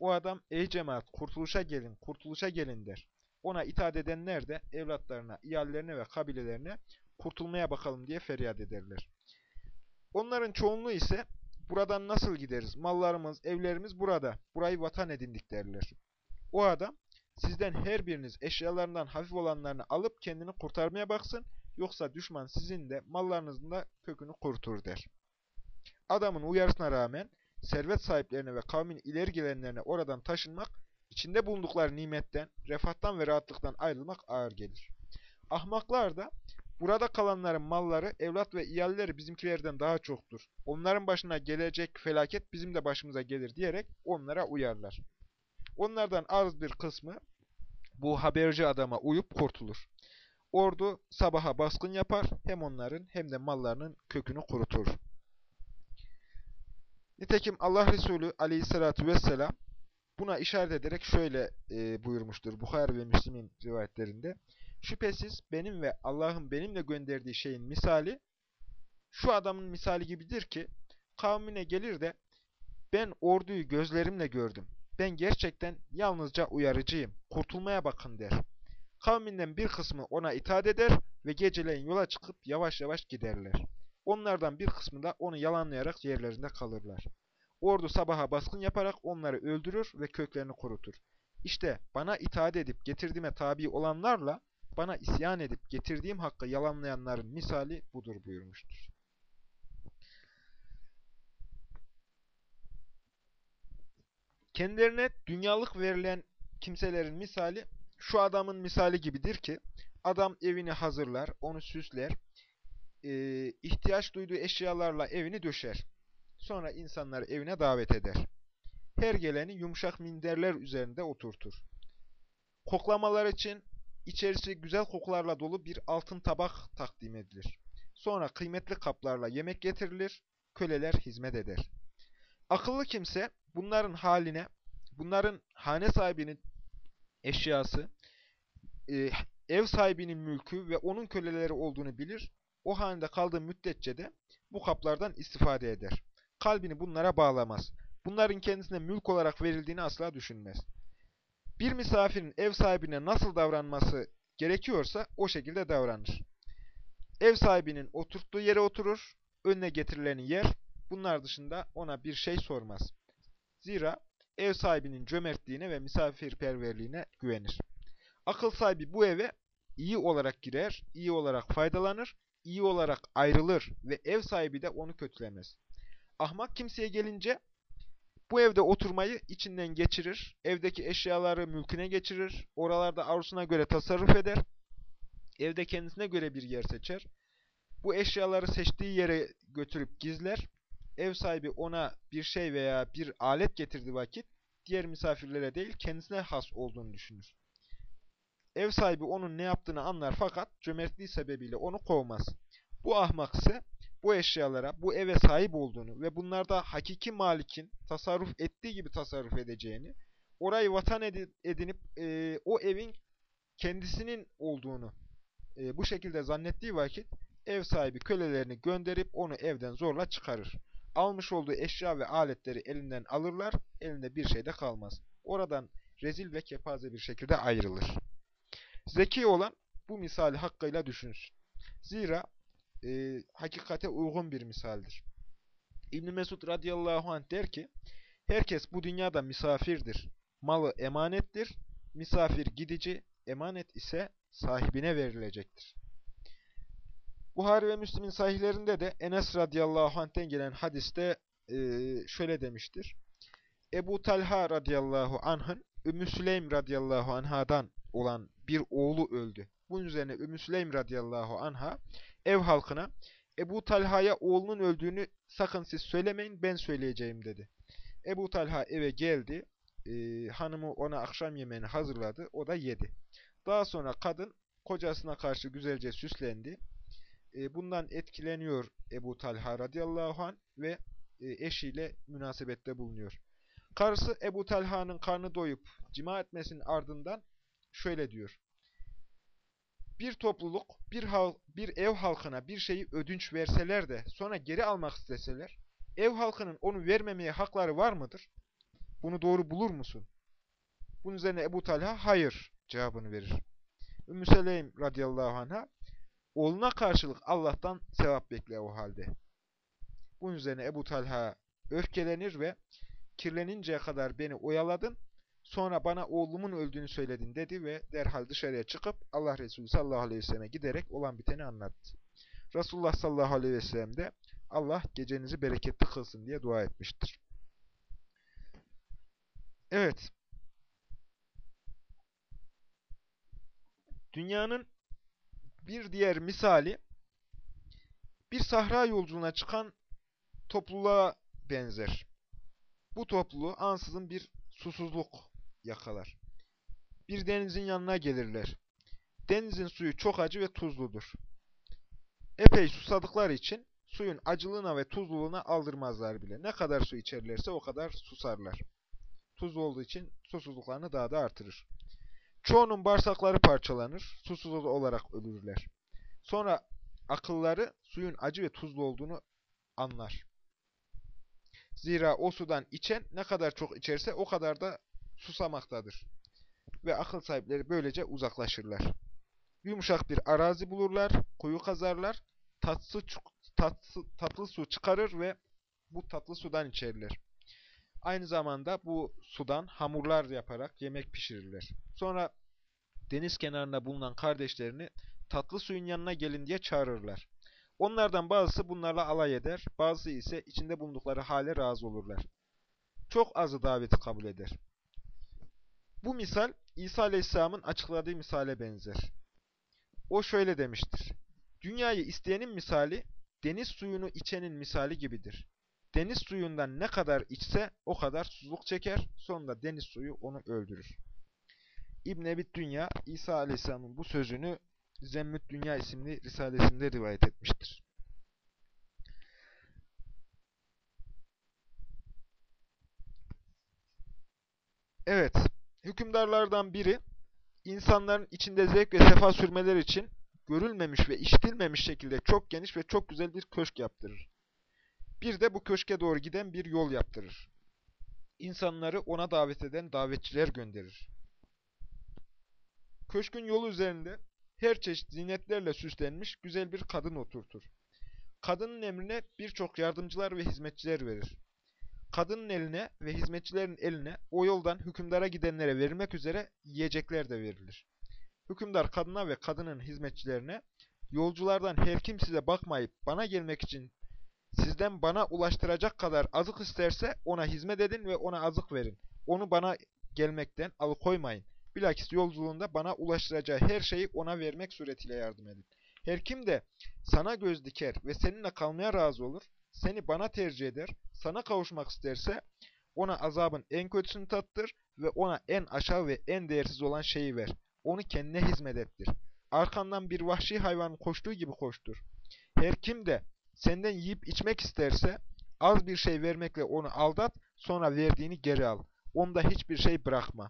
O adam, ey cemaat kurtuluşa gelin, kurtuluşa gelin der. Ona itaat edenler de evlatlarına, iyallerine ve kabilelerine kurtulmaya bakalım diye feryat ederler. Onların çoğunluğu ise buradan nasıl gideriz? Mallarımız, evlerimiz burada. Burayı vatan edindik derler. O adam sizden her biriniz eşyalarından hafif olanlarını alıp kendini kurtarmaya baksın. Yoksa düşman sizin de mallarınızın da kökünü kurutur der. Adamın uyarısına rağmen servet sahiplerine ve kavmin ileri gelenlerine oradan taşınmak, içinde bulundukları nimetten, refahtan ve rahatlıktan ayrılmak ağır gelir. Ahmaklar da burada kalanların malları, evlat ve iyalleri bizimkilerden daha çoktur. Onların başına gelecek felaket bizim de başımıza gelir diyerek onlara uyarlar. Onlardan az bir kısmı bu haberci adama uyup kurtulur. Ordu sabaha baskın yapar, hem onların hem de mallarının kökünü kurutur. Nitekim Allah Resulü aleyhissalatu vesselam buna işaret ederek şöyle e, buyurmuştur Bukhari ve Müslim'in rivayetlerinde. Şüphesiz benim ve Allah'ın benimle gönderdiği şeyin misali şu adamın misali gibidir ki kavmine gelir de ben orduyu gözlerimle gördüm. Ben gerçekten yalnızca uyarıcıyım. Kurtulmaya bakın der. Kavminden bir kısmı ona itaat eder ve geceleyin yola çıkıp yavaş yavaş giderler. Onlardan bir kısmı da onu yalanlayarak yerlerinde kalırlar. Ordu sabaha baskın yaparak onları öldürür ve köklerini kurutur. İşte bana itaat edip getirdiğime tabi olanlarla bana isyan edip getirdiğim hakkı yalanlayanların misali budur buyurmuştur. Kendilerine dünyalık verilen kimselerin misali şu adamın misali gibidir ki adam evini hazırlar, onu süsler, e, ihtiyaç duyduğu eşyalarla evini döşer. Sonra insanları evine davet eder. Her geleni yumuşak minderler üzerinde oturtur. Koklamalar için içerisi güzel kokularla dolu bir altın tabak takdim edilir. Sonra kıymetli kaplarla yemek getirilir, köleler hizmet eder. Akıllı kimse bunların haline, bunların hane sahibinin eşyası, e, ev sahibinin mülkü ve onun köleleri olduğunu bilir. O hanede kaldığı müddetçe de bu kaplardan istifade eder. Kalbini bunlara bağlamaz. Bunların kendisine mülk olarak verildiğini asla düşünmez. Bir misafirin ev sahibine nasıl davranması gerekiyorsa o şekilde davranır. Ev sahibinin oturttuğu yere oturur, önüne getirileni yer, bunlar dışında ona bir şey sormaz. Zira ev sahibinin cömertliğine ve misafirperverliğine güvenir. Akıl sahibi bu eve iyi olarak girer, iyi olarak faydalanır, iyi olarak ayrılır ve ev sahibi de onu kötülemez. Ahmak kimseye gelince bu evde oturmayı içinden geçirir, evdeki eşyaları mülküne geçirir, oralarda arzusuna göre tasarruf eder, evde kendisine göre bir yer seçer, bu eşyaları seçtiği yere götürüp gizler, ev sahibi ona bir şey veya bir alet getirdiği vakit, diğer misafirlere değil kendisine has olduğunu düşünür. Ev sahibi onun ne yaptığını anlar fakat cömertliği sebebiyle onu kovmaz. Bu ahmak ise bu eşyalara, bu eve sahip olduğunu ve bunlarda hakiki malikin tasarruf ettiği gibi tasarruf edeceğini, orayı vatan edinip e, o evin kendisinin olduğunu e, bu şekilde zannettiği vakit ev sahibi kölelerini gönderip onu evden zorla çıkarır. Almış olduğu eşya ve aletleri elinden alırlar, elinde bir şey de kalmaz. Oradan rezil ve kepaze bir şekilde ayrılır. Zeki olan bu misali hakkıyla düşünsün. Zira e, hakikate uygun bir misaldir. İbn Mesud radıyallahu anh der ki, herkes bu dünyada misafirdir. Malı emanettir. Misafir gidici, emanet ise sahibine verilecektir. Buhari ve Müslim'in sahihlerinde de Enes radıyallahu anh'ten gelen hadiste e, şöyle demiştir. Ebu Talha radıyallahu anh'ın Ümmü Süleym radıyallahu anhadan olan bir oğlu öldü. Bunun üzerine Ümmü Süleym radıyallahu anha ev halkına Ebu Talha'ya oğlunun öldüğünü sakın siz söylemeyin ben söyleyeceğim dedi. Ebu Talha eve geldi. E, hanımı ona akşam yemeğini hazırladı. O da yedi. Daha sonra kadın kocasına karşı güzelce süslendi. E, bundan etkileniyor Ebu Talha radıyallahu anh ve e, eşiyle münasebette bulunuyor. Karısı Ebu Talha'nın karnı doyup cima etmesinin ardından şöyle diyor. Bir topluluk bir, hal, bir ev halkına bir şeyi ödünç verseler de sonra geri almak isteseler, ev halkının onu vermemeye hakları var mıdır? Bunu doğru bulur musun? Bunun üzerine Ebu Talha hayır cevabını verir. Ümmü Seleym radıyallahu anh'a oğluna karşılık Allah'tan sevap bekle o halde. Bunun üzerine Ebu Talha öfkelenir ve kirleninceye kadar beni oyaladın, sonra bana oğlumun öldüğünü söyledin dedi ve derhal dışarıya çıkıp Allah Resulü sallallahu aleyhi ve selleme giderek olan biteni anlattı. Resulullah sallallahu aleyhi ve sellem de Allah gecenizi bereketli kılsın diye dua etmiştir. Evet. Dünyanın bir diğer misali bir sahra yolculuğuna çıkan topluluğa benzer. Bu topluluğu ansızın bir susuzluk yakalar. Bir denizin yanına gelirler. Denizin suyu çok acı ve tuzludur. Epey susadıkları için suyun acılığına ve tuzluluğuna aldırmazlar bile. Ne kadar su içerlerse o kadar susarlar. Tuzlu olduğu için susuzluklarını daha da artırır. Çoğunun bağırsakları parçalanır, susuz olarak ölürler. Sonra akılları suyun acı ve tuzlu olduğunu anlar. Zira o sudan içen ne kadar çok içerse o kadar da susamaktadır. Ve akıl sahipleri böylece uzaklaşırlar. Yumuşak bir arazi bulurlar, kuyu kazarlar, tatlı, tatlı, tatlı su çıkarır ve bu tatlı sudan içerler. Aynı zamanda bu sudan hamurlar yaparak yemek pişirirler. Sonra deniz kenarında bulunan kardeşlerini tatlı suyun yanına gelin diye çağırırlar. Onlardan bazısı bunlarla alay eder, bazısı ise içinde bulundukları hale razı olurlar. Çok azı daveti kabul eder. Bu misal İsa Aleyhisselam'ın açıkladığı misale benzer. O şöyle demiştir. Dünyayı isteyenin misali, deniz suyunu içenin misali gibidir. Deniz suyundan ne kadar içse o kadar susuzluk çeker, sonunda deniz suyu onu öldürür. İbn Ebi Dünya, İsa Aleyhisselam'ın bu sözünü Zemmüt Dünya isimli risalesinde rivayet etmiştir. Evet, hükümdarlardan biri, insanların içinde zevk ve sefa sürmeler için görülmemiş ve işitilmemiş şekilde çok geniş ve çok güzel bir köşk yaptırır. Bir de bu köşke doğru giden bir yol yaptırır. İnsanları ona davet eden davetçiler gönderir. Köşkün yolu üzerinde her çeşit zinetlerle süslenmiş güzel bir kadın oturtur. Kadının emrine birçok yardımcılar ve hizmetçiler verir. Kadının eline ve hizmetçilerin eline o yoldan hükümdara gidenlere verilmek üzere yiyecekler de verilir. Hükümdar kadına ve kadının hizmetçilerine Yolculardan her kim size bakmayıp bana gelmek için sizden bana ulaştıracak kadar azık isterse ona hizmet edin ve ona azık verin. Onu bana gelmekten alıkoymayın. Bilakis yolculuğunda bana ulaştıracağı her şeyi ona vermek suretiyle yardım edin. Her kim de sana göz diker ve seninle kalmaya razı olur, seni bana tercih eder, sana kavuşmak isterse ona azabın en kötüsünü tattır ve ona en aşağı ve en değersiz olan şeyi ver. Onu kendine hizmet ettir. Arkandan bir vahşi hayvanın koştuğu gibi koştur. Her kim de senden yiyip içmek isterse az bir şey vermekle onu aldat, sonra verdiğini geri al. Onda hiçbir şey bırakma.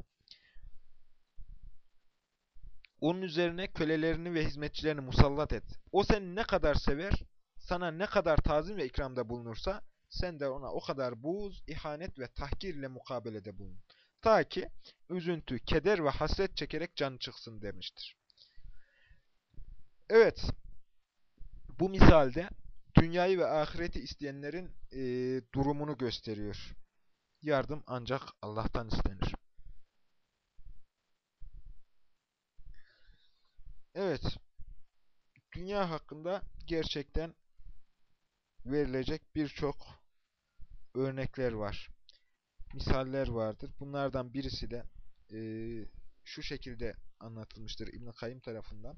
Onun üzerine kölelerini ve hizmetçilerini musallat et. O seni ne kadar sever, sana ne kadar tazim ve ikramda bulunursa, sen de ona o kadar buğz, ihanet ve tahkir ile mukabelede bulun. Ta ki üzüntü, keder ve hasret çekerek canı çıksın demiştir. Evet, bu misalde dünyayı ve ahireti isteyenlerin e, durumunu gösteriyor. Yardım ancak Allah'tan istenir. Evet, dünya hakkında gerçekten verilecek birçok örnekler var. Misaller vardır. Bunlardan birisi de e, şu şekilde anlatılmıştır İbn-i Kayyım tarafından.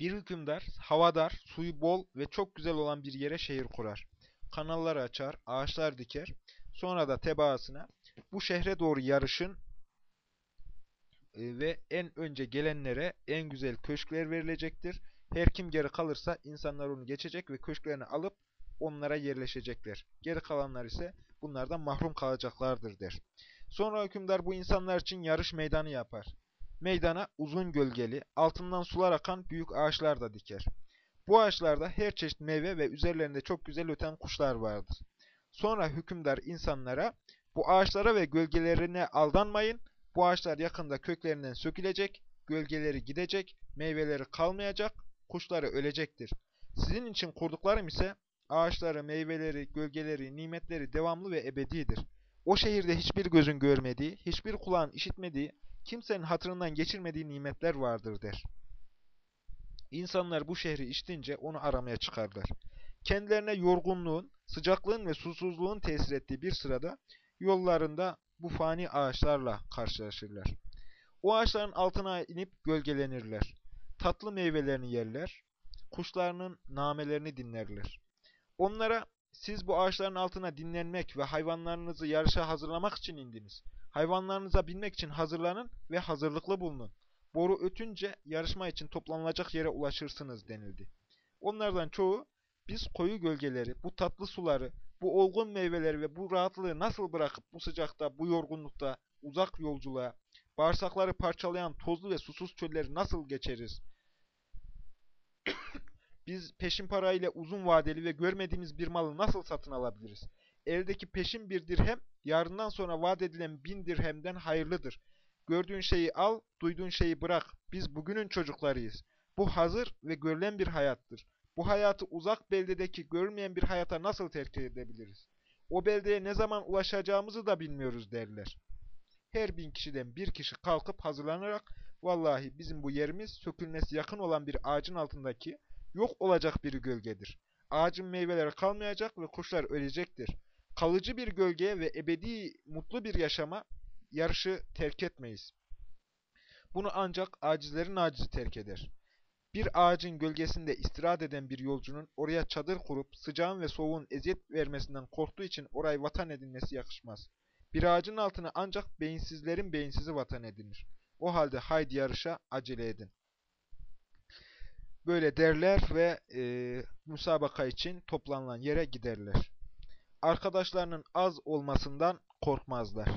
Bir hükümdar, havadar, suyu bol ve çok güzel olan bir yere şehir kurar. Kanallar açar, ağaçlar diker. Sonra da tebaasına bu şehre doğru yarışın e, ve en önce gelenlere en güzel köşkler verilecektir. Her kim geri kalırsa insanlar onu geçecek ve köşklerini alıp onlara yerleşecekler. Geri kalanlar ise bunlardan mahrum kalacaklardır der. Sonra hükümdar bu insanlar için yarış meydanı yapar. Meydana uzun gölgeli, altından sular akan büyük ağaçlar da diker. Bu ağaçlarda her çeşit meyve ve üzerlerinde çok güzel öten kuşlar vardır. Sonra hükümdar insanlara, bu ağaçlara ve gölgelerine aldanmayın, bu ağaçlar yakında köklerinden sökülecek, gölgeleri gidecek, meyveleri kalmayacak, kuşları ölecektir. Sizin için kurduklarım ise ağaçları, meyveleri, gölgeleri, nimetleri devamlı ve ebedidir. O şehirde hiçbir gözün görmediği, hiçbir kulağın işitmediği, kimsenin hatırından geçirmediği nimetler vardır der. İnsanlar bu şehri içtince onu aramaya çıkarlar. Kendilerine yorgunluğun, sıcaklığın ve susuzluğun tesir ettiği bir sırada yollarında bu fani ağaçlarla karşılaşırlar. O ağaçların altına inip gölgelenirler. Tatlı meyvelerini yerler, kuşlarının namelerini dinlerler. Onlara siz bu ağaçların altına dinlenmek ve hayvanlarınızı yarışa hazırlamak için indiniz. Hayvanlarınıza binmek için hazırlanın ve hazırlıklı bulunun. Boru ötünce yarışma için toplanılacak yere ulaşırsınız denildi. Onlardan çoğu biz koyu gölgeleri, bu tatlı suları, bu olgun meyveleri ve bu rahatlığı nasıl bırakıp bu sıcakta, bu yorgunlukta, uzak yolculuğa, bağırsakları parçalayan tozlu ve susuz çölleri nasıl geçeriz? Biz peşin parayla uzun vadeli ve görmediğimiz bir malı nasıl satın alabiliriz? Eldeki peşin bir dirhem, yarından sonra vaat edilen bin dirhemden hayırlıdır. Gördüğün şeyi al, duyduğun şeyi bırak. Biz bugünün çocuklarıyız. Bu hazır ve görülen bir hayattır. Bu hayatı uzak beldedeki görülmeyen bir hayata nasıl terk edebiliriz? O beldeye ne zaman ulaşacağımızı da bilmiyoruz derler. Her bin kişiden bir kişi kalkıp hazırlanarak, vallahi bizim bu yerimiz sökülmesi yakın olan bir ağacın altındaki yok olacak bir gölgedir. Ağacın meyveleri kalmayacak ve kuşlar ölecektir. Kalıcı bir gölgeye ve ebedi mutlu bir yaşama yarışı terk etmeyiz. Bunu ancak acizlerin acizi terk eder. Bir ağacın gölgesinde istirahat eden bir yolcunun oraya çadır kurup sıcağın ve soğuğun eziyet vermesinden korktuğu için orayı vatan edinmesi yakışmaz. Bir ağacın altına ancak beyinsizlerin beyinsizi vatan edinir. O halde haydi yarışa acele edin. Böyle derler ve e, müsabaka için toplanılan yere giderler. Arkadaşlarının az olmasından korkmazlar.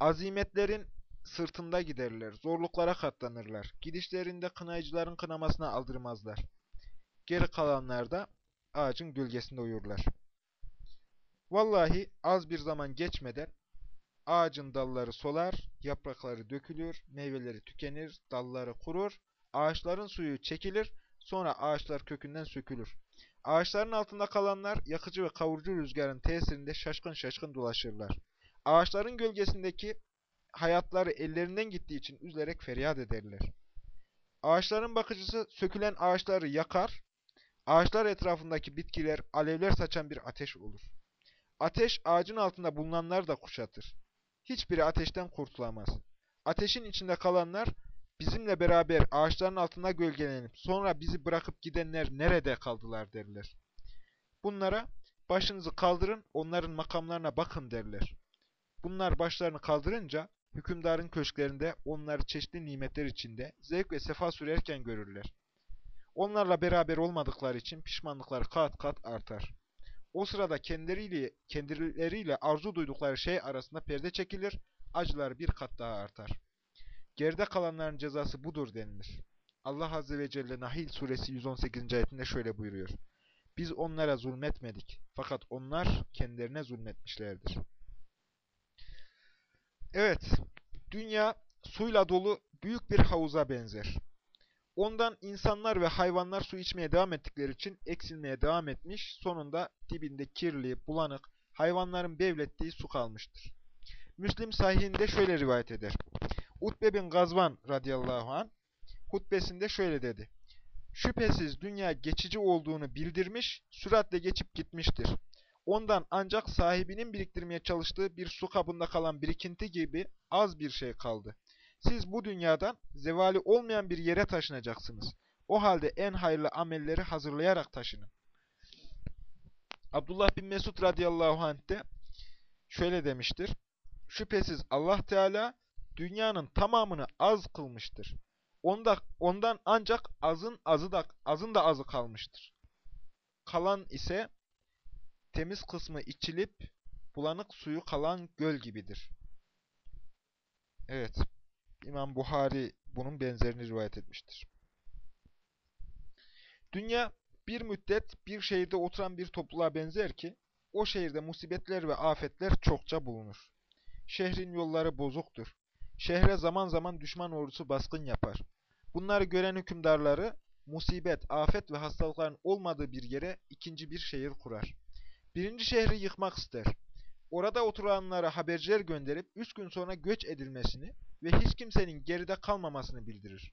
Azimetlerin sırtında giderler, zorluklara katlanırlar. Gidişlerinde kınayıcıların kınamasına aldırmazlar. Geri kalanlar da ağacın gölgesinde uyurlar. Vallahi az bir zaman geçmeden ağacın dalları solar, yaprakları dökülür, meyveleri tükenir, dalları kurur, ağaçların suyu çekilir, sonra ağaçlar kökünden sökülür. Ağaçların altında kalanlar yakıcı ve kavurucu rüzgarın tesirinde şaşkın şaşkın dolaşırlar. Ağaçların gölgesindeki hayatları ellerinden gittiği için üzülerek feryat ederler. Ağaçların bakıcısı sökülen ağaçları yakar, ağaçlar etrafındaki bitkiler alevler saçan bir ateş olur. Ateş ağacın altında bulunanları da kuşatır. Hiçbiri ateşten kurtulamaz. Ateşin içinde kalanlar bizimle beraber ağaçların altında gölgelenip sonra bizi bırakıp gidenler nerede kaldılar derler. Bunlara başınızı kaldırın onların makamlarına bakın derler. Bunlar başlarını kaldırınca hükümdarın köşklerinde onları çeşitli nimetler içinde zevk ve sefa sürerken görürler. Onlarla beraber olmadıkları için pişmanlıkları kat kat artar. O sırada kendileriyle, kendileriyle arzu duydukları şey arasında perde çekilir, acılar bir kat daha artar. Geride kalanların cezası budur denilir. Allah Azze ve Celle Nahil suresi 118. ayetinde şöyle buyuruyor. Biz onlara zulmetmedik. Fakat onlar kendilerine zulmetmişlerdir. Evet, dünya suyla dolu büyük bir havuza benzer. Ondan insanlar ve hayvanlar su içmeye devam ettikleri için eksilmeye devam etmiş, sonunda dibinde kirli, bulanık, hayvanların bevlettiği su kalmıştır. Müslim sahihinde şöyle rivayet eder. Utbe bin Gazvan radıyallahu an hutbesinde şöyle dedi. Şüphesiz dünya geçici olduğunu bildirmiş, süratle geçip gitmiştir. Ondan ancak sahibinin biriktirmeye çalıştığı bir su kabında kalan birikinti gibi az bir şey kaldı. Siz bu dünyadan zevali olmayan bir yere taşınacaksınız. O halde en hayırlı amelleri hazırlayarak taşının. Abdullah bin Mesud radıyallahu anh de şöyle demiştir. Şüphesiz Allah Teala dünyanın tamamını az kılmıştır. Onda, ondan ancak azın azı da azın da azı kalmıştır. Kalan ise temiz kısmı içilip bulanık suyu kalan göl gibidir. Evet. İmam Buhari bunun benzerini rivayet etmiştir. Dünya bir müddet bir şehirde oturan bir topluluğa benzer ki o şehirde musibetler ve afetler çokça bulunur. Şehrin yolları bozuktur. Şehre zaman zaman düşman ordusu baskın yapar. Bunları gören hükümdarları musibet, afet ve hastalıkların olmadığı bir yere ikinci bir şehir kurar. Birinci şehri yıkmak ister. Orada oturanlara haberciler gönderip üç gün sonra göç edilmesini ve hiç kimsenin geride kalmamasını bildirir.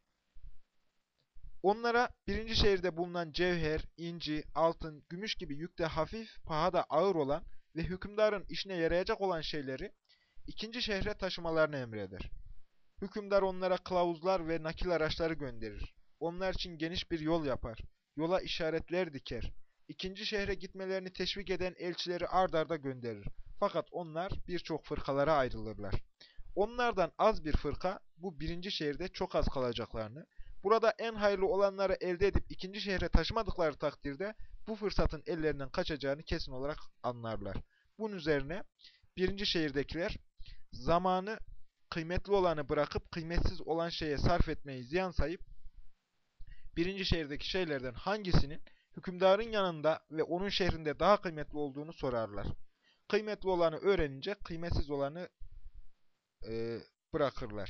Onlara birinci şehirde bulunan cevher, inci, altın, gümüş gibi yükte hafif, pahada ağır olan ve hükümdarın işine yarayacak olan şeyleri ikinci şehre taşımalarını emreder. Hükümdar onlara kılavuzlar ve nakil araçları gönderir. Onlar için geniş bir yol yapar. Yola işaretler diker. İkinci şehre gitmelerini teşvik eden elçileri ard arda gönderir. Fakat onlar birçok fırkalara ayrılırlar. Onlardan az bir fırka bu birinci şehirde çok az kalacaklarını, burada en hayırlı olanları elde edip ikinci şehre taşımadıkları takdirde bu fırsatın ellerinden kaçacağını kesin olarak anlarlar. Bunun üzerine birinci şehirdekiler zamanı kıymetli olanı bırakıp kıymetsiz olan şeye sarf etmeyi ziyan sayıp birinci şehirdeki şeylerden hangisinin hükümdarın yanında ve onun şehrinde daha kıymetli olduğunu sorarlar. Kıymetli olanı öğrenince kıymetsiz olanı e, bırakırlar.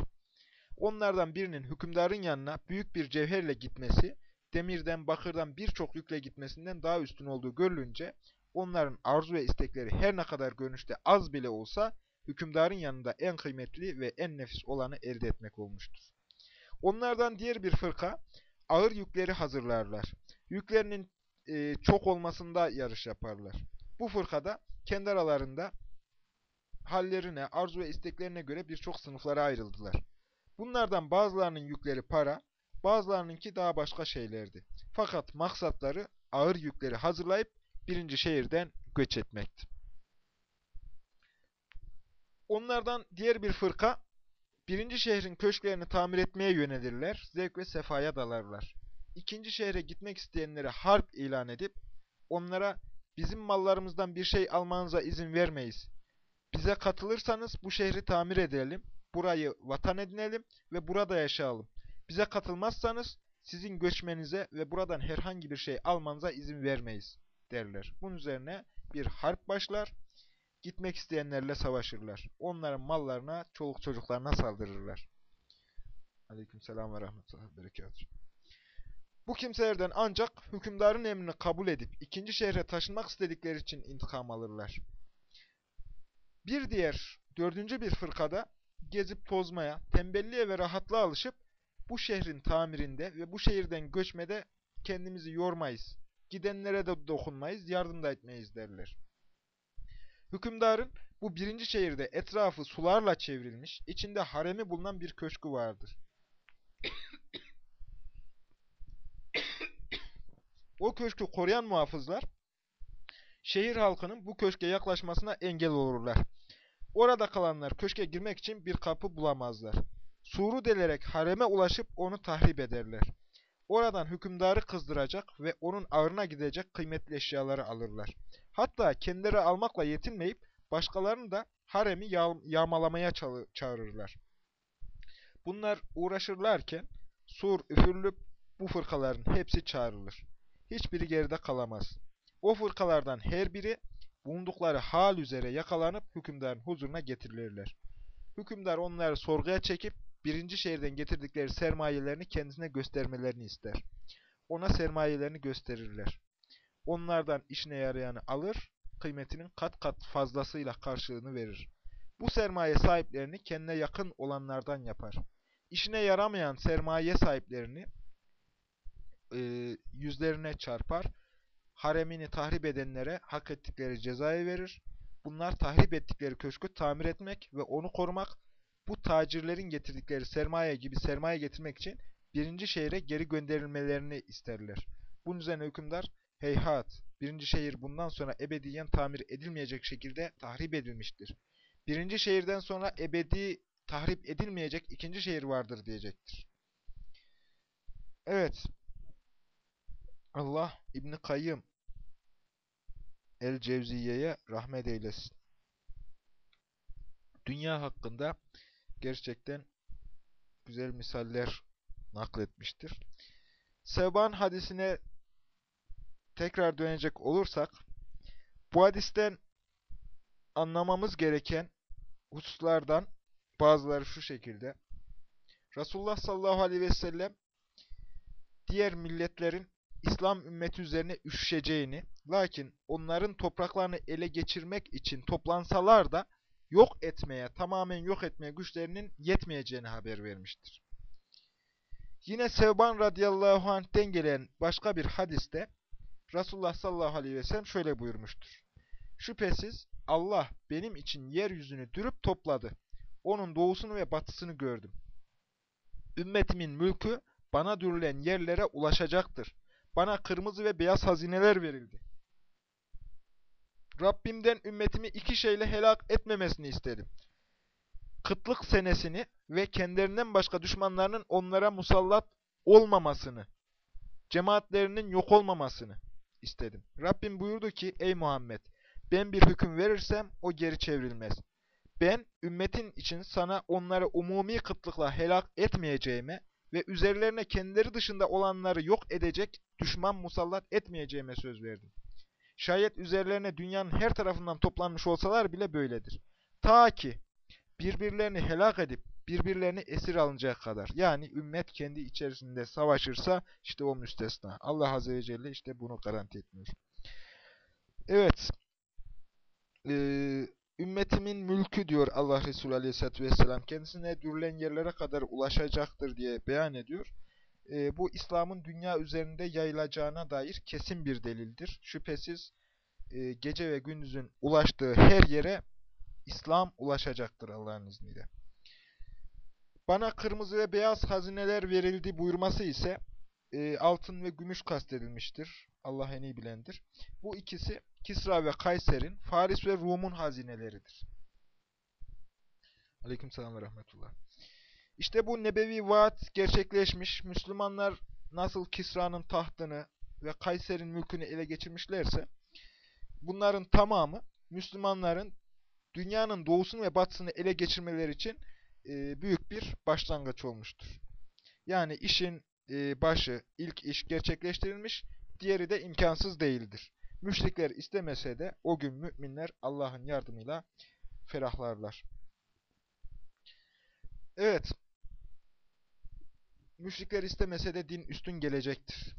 Onlardan birinin hükümdarın yanına büyük bir cevherle gitmesi, demirden, bakırdan birçok yükle gitmesinden daha üstün olduğu görülünce, onların arzu ve istekleri her ne kadar görünüşte az bile olsa, hükümdarın yanında en kıymetli ve en nefis olanı elde etmek olmuştur. Onlardan diğer bir fırka, ağır yükleri hazırlarlar. Yüklerinin e, çok olmasında yarış yaparlar. Bu fırkada kendi aralarında hallerine, arzu ve isteklerine göre birçok sınıflara ayrıldılar. Bunlardan bazılarının yükleri para, bazılarınınki daha başka şeylerdi. Fakat maksatları ağır yükleri hazırlayıp birinci şehirden göç etmekti. Onlardan diğer bir fırka, birinci şehrin köşklerini tamir etmeye yönelirler, zevk ve sefaya dalarlar. İkinci şehre gitmek isteyenlere harp ilan edip, onlara bizim mallarımızdan bir şey almanıza izin vermeyiz. Bize katılırsanız bu şehri tamir edelim, burayı vatan edinelim ve burada yaşayalım. Bize katılmazsanız sizin göçmenize ve buradan herhangi bir şey almanıza izin vermeyiz derler. Bunun üzerine bir harp başlar, gitmek isteyenlerle savaşırlar. Onların mallarına, çoluk çocuklarına saldırırlar. Aleykümselam ve rahmetullah berekatuhu. Bu kimselerden ancak hükümdarın emrini kabul edip ikinci şehre taşınmak istedikleri için intikam alırlar. Bir diğer, dördüncü bir fırkada gezip tozmaya, tembelliğe ve rahatlığa alışıp bu şehrin tamirinde ve bu şehirden göçmede kendimizi yormayız. Gidenlere de dokunmayız, yardım da etmeyiz derler. Hükümdarın bu birinci şehirde etrafı sularla çevrilmiş, içinde haremi bulunan bir köşkü vardır. o köşkü koruyan muhafızlar, şehir halkının bu köşke yaklaşmasına engel olurlar. Orada kalanlar köşke girmek için bir kapı bulamazlar. Suru delerek hareme ulaşıp onu tahrip ederler. Oradan hükümdarı kızdıracak ve onun ağrına gidecek kıymetli eşyaları alırlar. Hatta kendileri almakla yetinmeyip başkalarını da haremi yağ yağmalamaya çağırırlar. Bunlar uğraşırlarken sur üfürülüp bu fırkaların hepsi çağrılır. Hiçbiri geride kalamaz. O fırkalardan her biri bulundukları hal üzere yakalanıp hükümdarın huzuruna getirilirler. Hükümdar onları sorguya çekip birinci şehirden getirdikleri sermayelerini kendisine göstermelerini ister. Ona sermayelerini gösterirler. Onlardan işine yarayanı alır, kıymetinin kat kat fazlasıyla karşılığını verir. Bu sermaye sahiplerini kendine yakın olanlardan yapar. İşine yaramayan sermaye sahiplerini e, yüzlerine çarpar, haremini tahrip edenlere hak ettikleri cezayı verir. Bunlar tahrip ettikleri köşkü tamir etmek ve onu korumak, bu tacirlerin getirdikleri sermaye gibi sermaye getirmek için birinci şehre geri gönderilmelerini isterler. Bunun üzerine hükümdar, heyhat, birinci şehir bundan sonra ebediyen tamir edilmeyecek şekilde tahrip edilmiştir. Birinci şehirden sonra ebedi tahrip edilmeyecek ikinci şehir vardır diyecektir. Evet. Allah İbni Kayyım El-Cevziye'ye rahmet eylesin. Dünya hakkında gerçekten güzel misaller nakletmiştir. Sevban hadisine tekrar dönecek olursak, bu hadisten anlamamız gereken hususlardan bazıları şu şekilde. Resulullah sallallahu aleyhi ve sellem diğer milletlerin İslam ümmeti üzerine üşüşeceğini, lakin onların topraklarını ele geçirmek için toplansalar da yok etmeye, tamamen yok etmeye güçlerinin yetmeyeceğini haber vermiştir. Yine Sevban radıyallahu anh'ten gelen başka bir hadiste Resulullah sallallahu aleyhi ve sellem şöyle buyurmuştur. Şüphesiz Allah benim için yeryüzünü dürüp topladı. Onun doğusunu ve batısını gördüm. Ümmetimin mülkü bana dürülen yerlere ulaşacaktır. Bana kırmızı ve beyaz hazineler verildi. Rabbimden ümmetimi iki şeyle helak etmemesini istedim. Kıtlık senesini ve kendilerinden başka düşmanlarının onlara musallat olmamasını, cemaatlerinin yok olmamasını istedim. Rabbim buyurdu ki, ey Muhammed, ben bir hüküm verirsem o geri çevrilmez. Ben ümmetin için sana onları umumi kıtlıkla helak etmeyeceğime ve üzerlerine kendileri dışında olanları yok edecek düşman musallat etmeyeceğime söz verdim. Şayet üzerlerine dünyanın her tarafından toplanmış olsalar bile böyledir. Ta ki birbirlerini helak edip birbirlerini esir alınacak kadar. Yani ümmet kendi içerisinde savaşırsa işte o müstesna. Allah Azze ve Celle işte bunu garanti etmiyor. Evet. Ee, ümmetimin mülkü diyor Allah Resulü Aleyhisselatü Vesselam. Kendisine dürülen yerlere kadar ulaşacaktır diye beyan ediyor. Ee, bu İslam'ın dünya üzerinde yayılacağına dair kesin bir delildir. Şüphesiz e, gece ve gündüzün ulaştığı her yere İslam ulaşacaktır Allah'ın izniyle. Bana kırmızı ve beyaz hazineler verildi buyurması ise e, altın ve gümüş kastedilmiştir. Allah en iyi bilendir. Bu ikisi Kisra ve Kayser'in, Faris ve Rum'un hazineleridir. Aleykümselam ve rahmetullah. İşte bu nebevi vaat gerçekleşmiş. Müslümanlar nasıl Kisra'nın tahtını ve Kayser'in mülkünü ele geçirmişlerse, bunların tamamı Müslümanların dünyanın doğusunu ve batısını ele geçirmeleri için e, büyük bir başlangıç olmuştur. Yani işin e, başı, ilk iş gerçekleştirilmiş, diğeri de imkansız değildir. Müşrikler istemese de o gün müminler Allah'ın yardımıyla ferahlarlar. Evet, müşrikler istemese de din üstün gelecektir.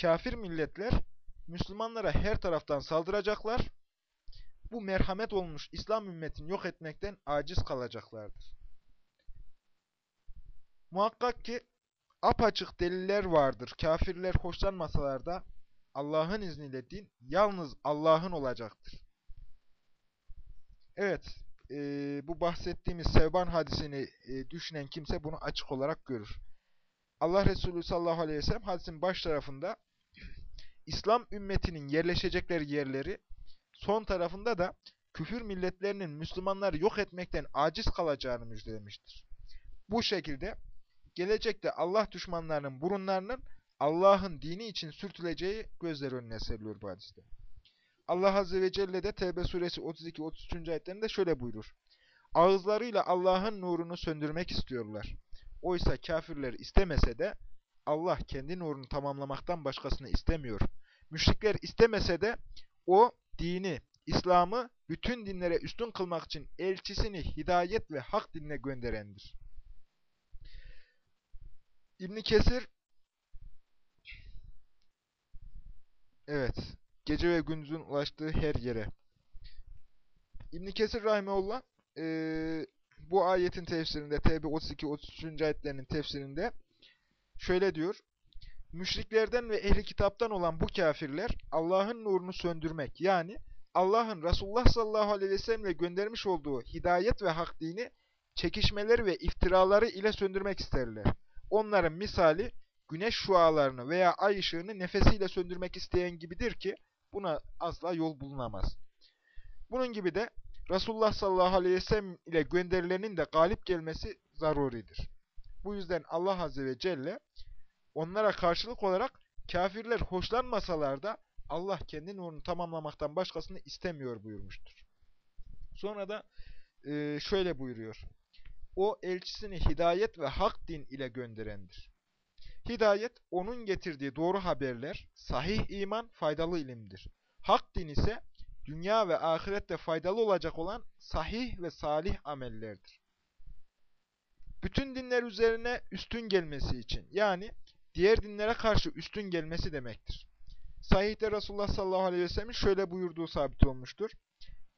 Kafir milletler Müslümanlara her taraftan saldıracaklar. Bu merhamet olmuş İslam ümmetini yok etmekten aciz kalacaklardır. Muhakkak ki apaçık deliller vardır. Kafirler hoşlanmasalar da Allah'ın izniyle din yalnız Allah'ın olacaktır. Evet, e, bu bahsettiğimiz Sevban hadisini e, düşünen kimse bunu açık olarak görür. Allah Resulü sallallahu aleyhi ve sellem hadisin baş tarafında İslam ümmetinin yerleşecekleri yerleri, son tarafında da küfür milletlerinin Müslümanları yok etmekten aciz kalacağını müjdelemiştir. Bu şekilde gelecekte Allah düşmanlarının burunlarının Allah'ın dini için sürtüleceği gözler önüne seriliyor bu hadiste. Allah Azze ve Celle de Tevbe suresi 32-33. ayetlerinde şöyle buyurur. Ağızlarıyla Allah'ın nurunu söndürmek istiyorlar. Oysa kafirler istemese de Allah kendi nurunu tamamlamaktan başkasını istemiyor. Müşrikler istemese de o dini, İslam'ı bütün dinlere üstün kılmak için elçisini hidayet ve hak dinine gönderendir. İbn Kesir Evet, gece ve gündüzün ulaştığı her yere. İbn Kesir rahimeullah e, bu ayetin tefsirinde Tevbe 32 33. ayetlerinin tefsirinde şöyle diyor. Müşriklerden ve ehli kitaptan olan bu kafirler Allah'ın nurunu söndürmek yani Allah'ın Resulullah sallallahu aleyhi ve sellemle göndermiş olduğu hidayet ve hak dini çekişmeleri ve iftiraları ile söndürmek isterler. Onların misali güneş şualarını veya ay ışığını nefesiyle söndürmek isteyen gibidir ki buna asla yol bulunamaz. Bunun gibi de Resulullah sallallahu aleyhi ve sellem ile gönderilenin de galip gelmesi zaruridir. Bu yüzden Allah azze ve celle onlara karşılık olarak kafirler hoşlanmasalar da Allah kendi nurunu tamamlamaktan başkasını istemiyor buyurmuştur. Sonra da şöyle buyuruyor. O elçisini hidayet ve hak din ile gönderendir. Hidayet, onun getirdiği doğru haberler, sahih iman, faydalı ilimdir. Hak din ise dünya ve ahirette faydalı olacak olan sahih ve salih amellerdir. Bütün dinler üzerine üstün gelmesi için, yani diğer dinlere karşı üstün gelmesi demektir. Sahih'te Resulullah sallallahu aleyhi ve sellem'in şöyle buyurduğu sabit olmuştur.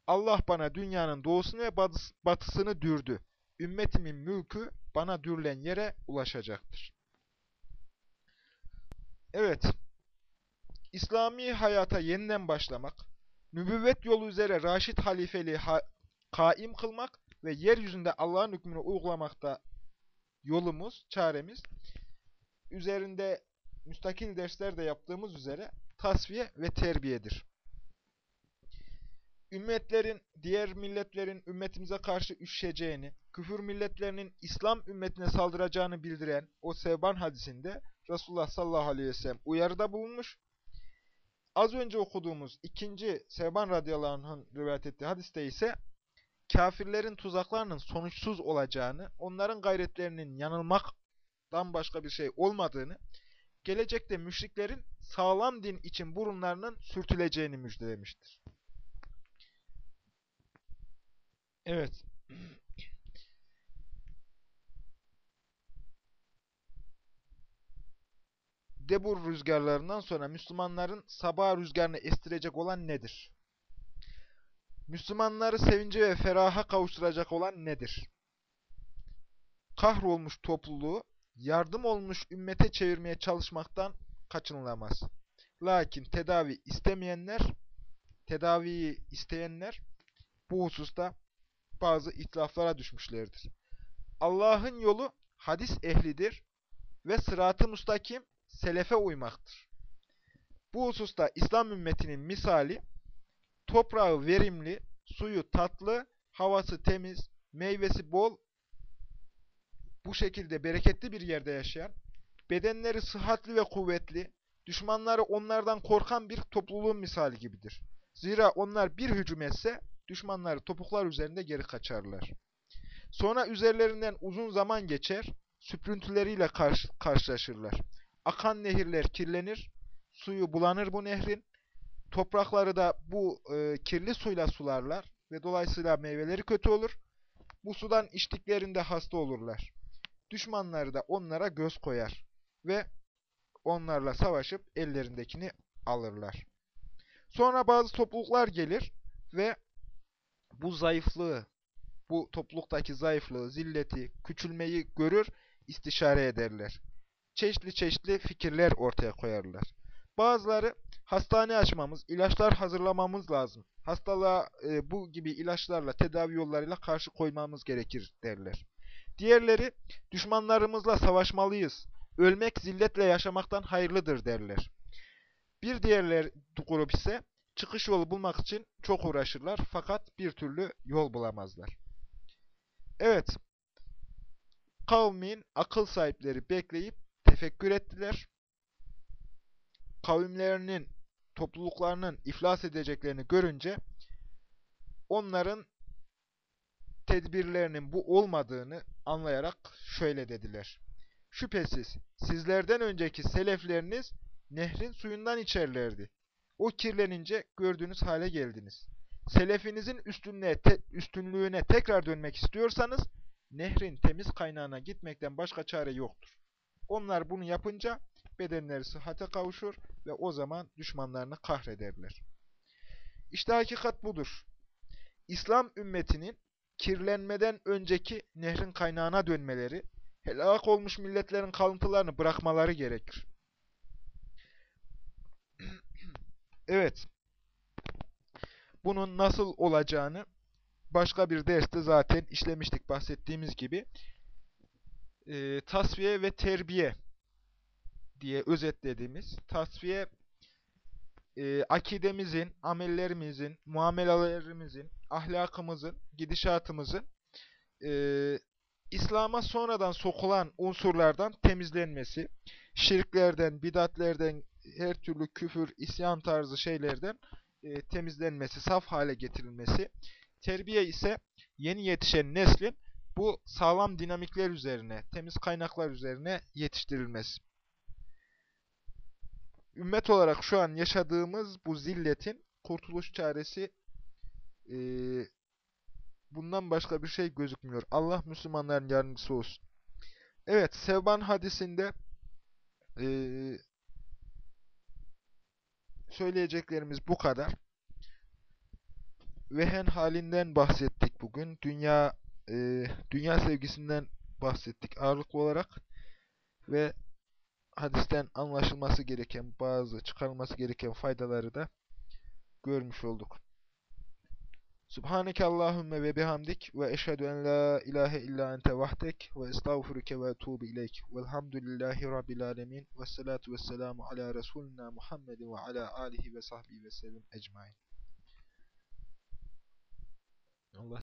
Allah bana dünyanın doğusunu ve batısını dürdü. Ümmetimin mülkü bana dürülen yere ulaşacaktır. Evet, İslami hayata yeniden başlamak, nübüvvet yolu üzere Raşid halifeliği ha kaim kılmak ve yeryüzünde Allah'ın hükmünü uygulamakta yolumuz, çaremiz, üzerinde müstakil dersler de yaptığımız üzere tasfiye ve terbiyedir. Ümmetlerin, diğer milletlerin ümmetimize karşı üşüşeceğini, küfür milletlerinin İslam ümmetine saldıracağını bildiren o Sevban hadisinde Resulullah sallallahu aleyhi ve sellem uyarıda bulunmuş. Az önce okuduğumuz ikinci Sevban radıyallahu anh'ın rivayet ettiği hadiste ise kafirlerin tuzaklarının sonuçsuz olacağını, onların gayretlerinin yanılmaktan başka bir şey olmadığını, gelecekte müşriklerin sağlam din için burunlarının sürtüleceğini müjdelemiştir. Evet. Debur rüzgarlarından sonra Müslümanların sabah rüzgarını estirecek olan nedir? Müslümanları sevince ve feraha kavuşturacak olan nedir? Kahrolmuş topluluğu yardım olmuş ümmete çevirmeye çalışmaktan kaçınılamaz. Lakin tedavi istemeyenler, tedaviyi isteyenler bu hususta bazı itlaflara düşmüşlerdir. Allah'ın yolu hadis ehlidir ve sırat-ı mustakim selefe uymaktır. Bu hususta İslam ümmetinin misali, toprağı verimli, suyu tatlı, havası temiz, meyvesi bol, bu şekilde bereketli bir yerde yaşayan, bedenleri sıhhatli ve kuvvetli, düşmanları onlardan korkan bir topluluğun misali gibidir. Zira onlar bir hücum etse, düşmanları topuklar üzerinde geri kaçarlar. Sonra üzerlerinden uzun zaman geçer, süprüntüleriyle karş karşılaşırlar. Akan nehirler kirlenir, suyu bulanır bu nehrin, toprakları da bu e, kirli suyla sularlar ve dolayısıyla meyveleri kötü olur. Bu sudan içtiklerinde hasta olurlar. Düşmanları da onlara göz koyar ve onlarla savaşıp ellerindekini alırlar. Sonra bazı topluluklar gelir ve bu zayıflığı, bu topluluktaki zayıflığı, zilleti, küçülmeyi görür, istişare ederler. çeşitli çeşitli fikirler ortaya koyarlar. Bazıları hastane açmamız, ilaçlar hazırlamamız lazım. Hastalığa e, bu gibi ilaçlarla, tedavi yollarıyla karşı koymamız gerekir derler. Diğerleri düşmanlarımızla savaşmalıyız. Ölmek zilletle yaşamaktan hayırlıdır derler. Bir diğerler grup ise çıkış yolu bulmak için çok uğraşırlar fakat bir türlü yol bulamazlar. Evet, kavmin akıl sahipleri bekleyip tefekkür ettiler. Kavimlerinin, topluluklarının iflas edeceklerini görünce onların tedbirlerinin bu olmadığını anlayarak şöyle dediler. Şüphesiz sizlerden önceki selefleriniz nehrin suyundan içerlerdi. O kirlenince gördüğünüz hale geldiniz. Selefinizin üstünlüğüne, te, üstünlüğüne tekrar dönmek istiyorsanız nehrin temiz kaynağına gitmekten başka çare yoktur. Onlar bunu yapınca bedenleri sıhhate kavuşur ve o zaman düşmanlarını kahrederler. İşte hakikat budur. İslam ümmetinin kirlenmeden önceki nehrin kaynağına dönmeleri, helak olmuş milletlerin kalıntılarını bırakmaları gerekir. Evet, bunun nasıl olacağını başka bir derste zaten işlemiştik bahsettiğimiz gibi. E, tasfiye ve terbiye diye özetlediğimiz tasfiye e, akidemizin, amellerimizin, muamelelerimizin, ahlakımızın, gidişatımızın e, İslam'a sonradan sokulan unsurlardan temizlenmesi, şirklerden, bidatlerden, her türlü küfür, isyan tarzı şeylerden e, temizlenmesi, saf hale getirilmesi. Terbiye ise yeni yetişen neslin bu sağlam dinamikler üzerine, temiz kaynaklar üzerine yetiştirilmesi ümmet olarak şu an yaşadığımız bu zilletin kurtuluş çaresi e, bundan başka bir şey gözükmüyor. Allah Müslümanların yardımcısı olsun. Evet, Sevban hadisinde e, söyleyeceklerimiz bu kadar. Vehen halinden bahsettik bugün. Dünya e, dünya sevgisinden bahsettik ağırlıklı olarak. Ve hadisten anlaşılması gereken bazı çıkarılması gereken faydaları da görmüş olduk. Subhaneke Allahümme ve bihamdik ve eşhedü en la ilahe illa ente vahdek ve estağfuruke ve etubu ileyk. Velhamdülillahi Rabbil alemin ve salatu ve selamu ala Resulina Muhammedin ve ala alihi ve sahbihi ve sellem ecmain. Allah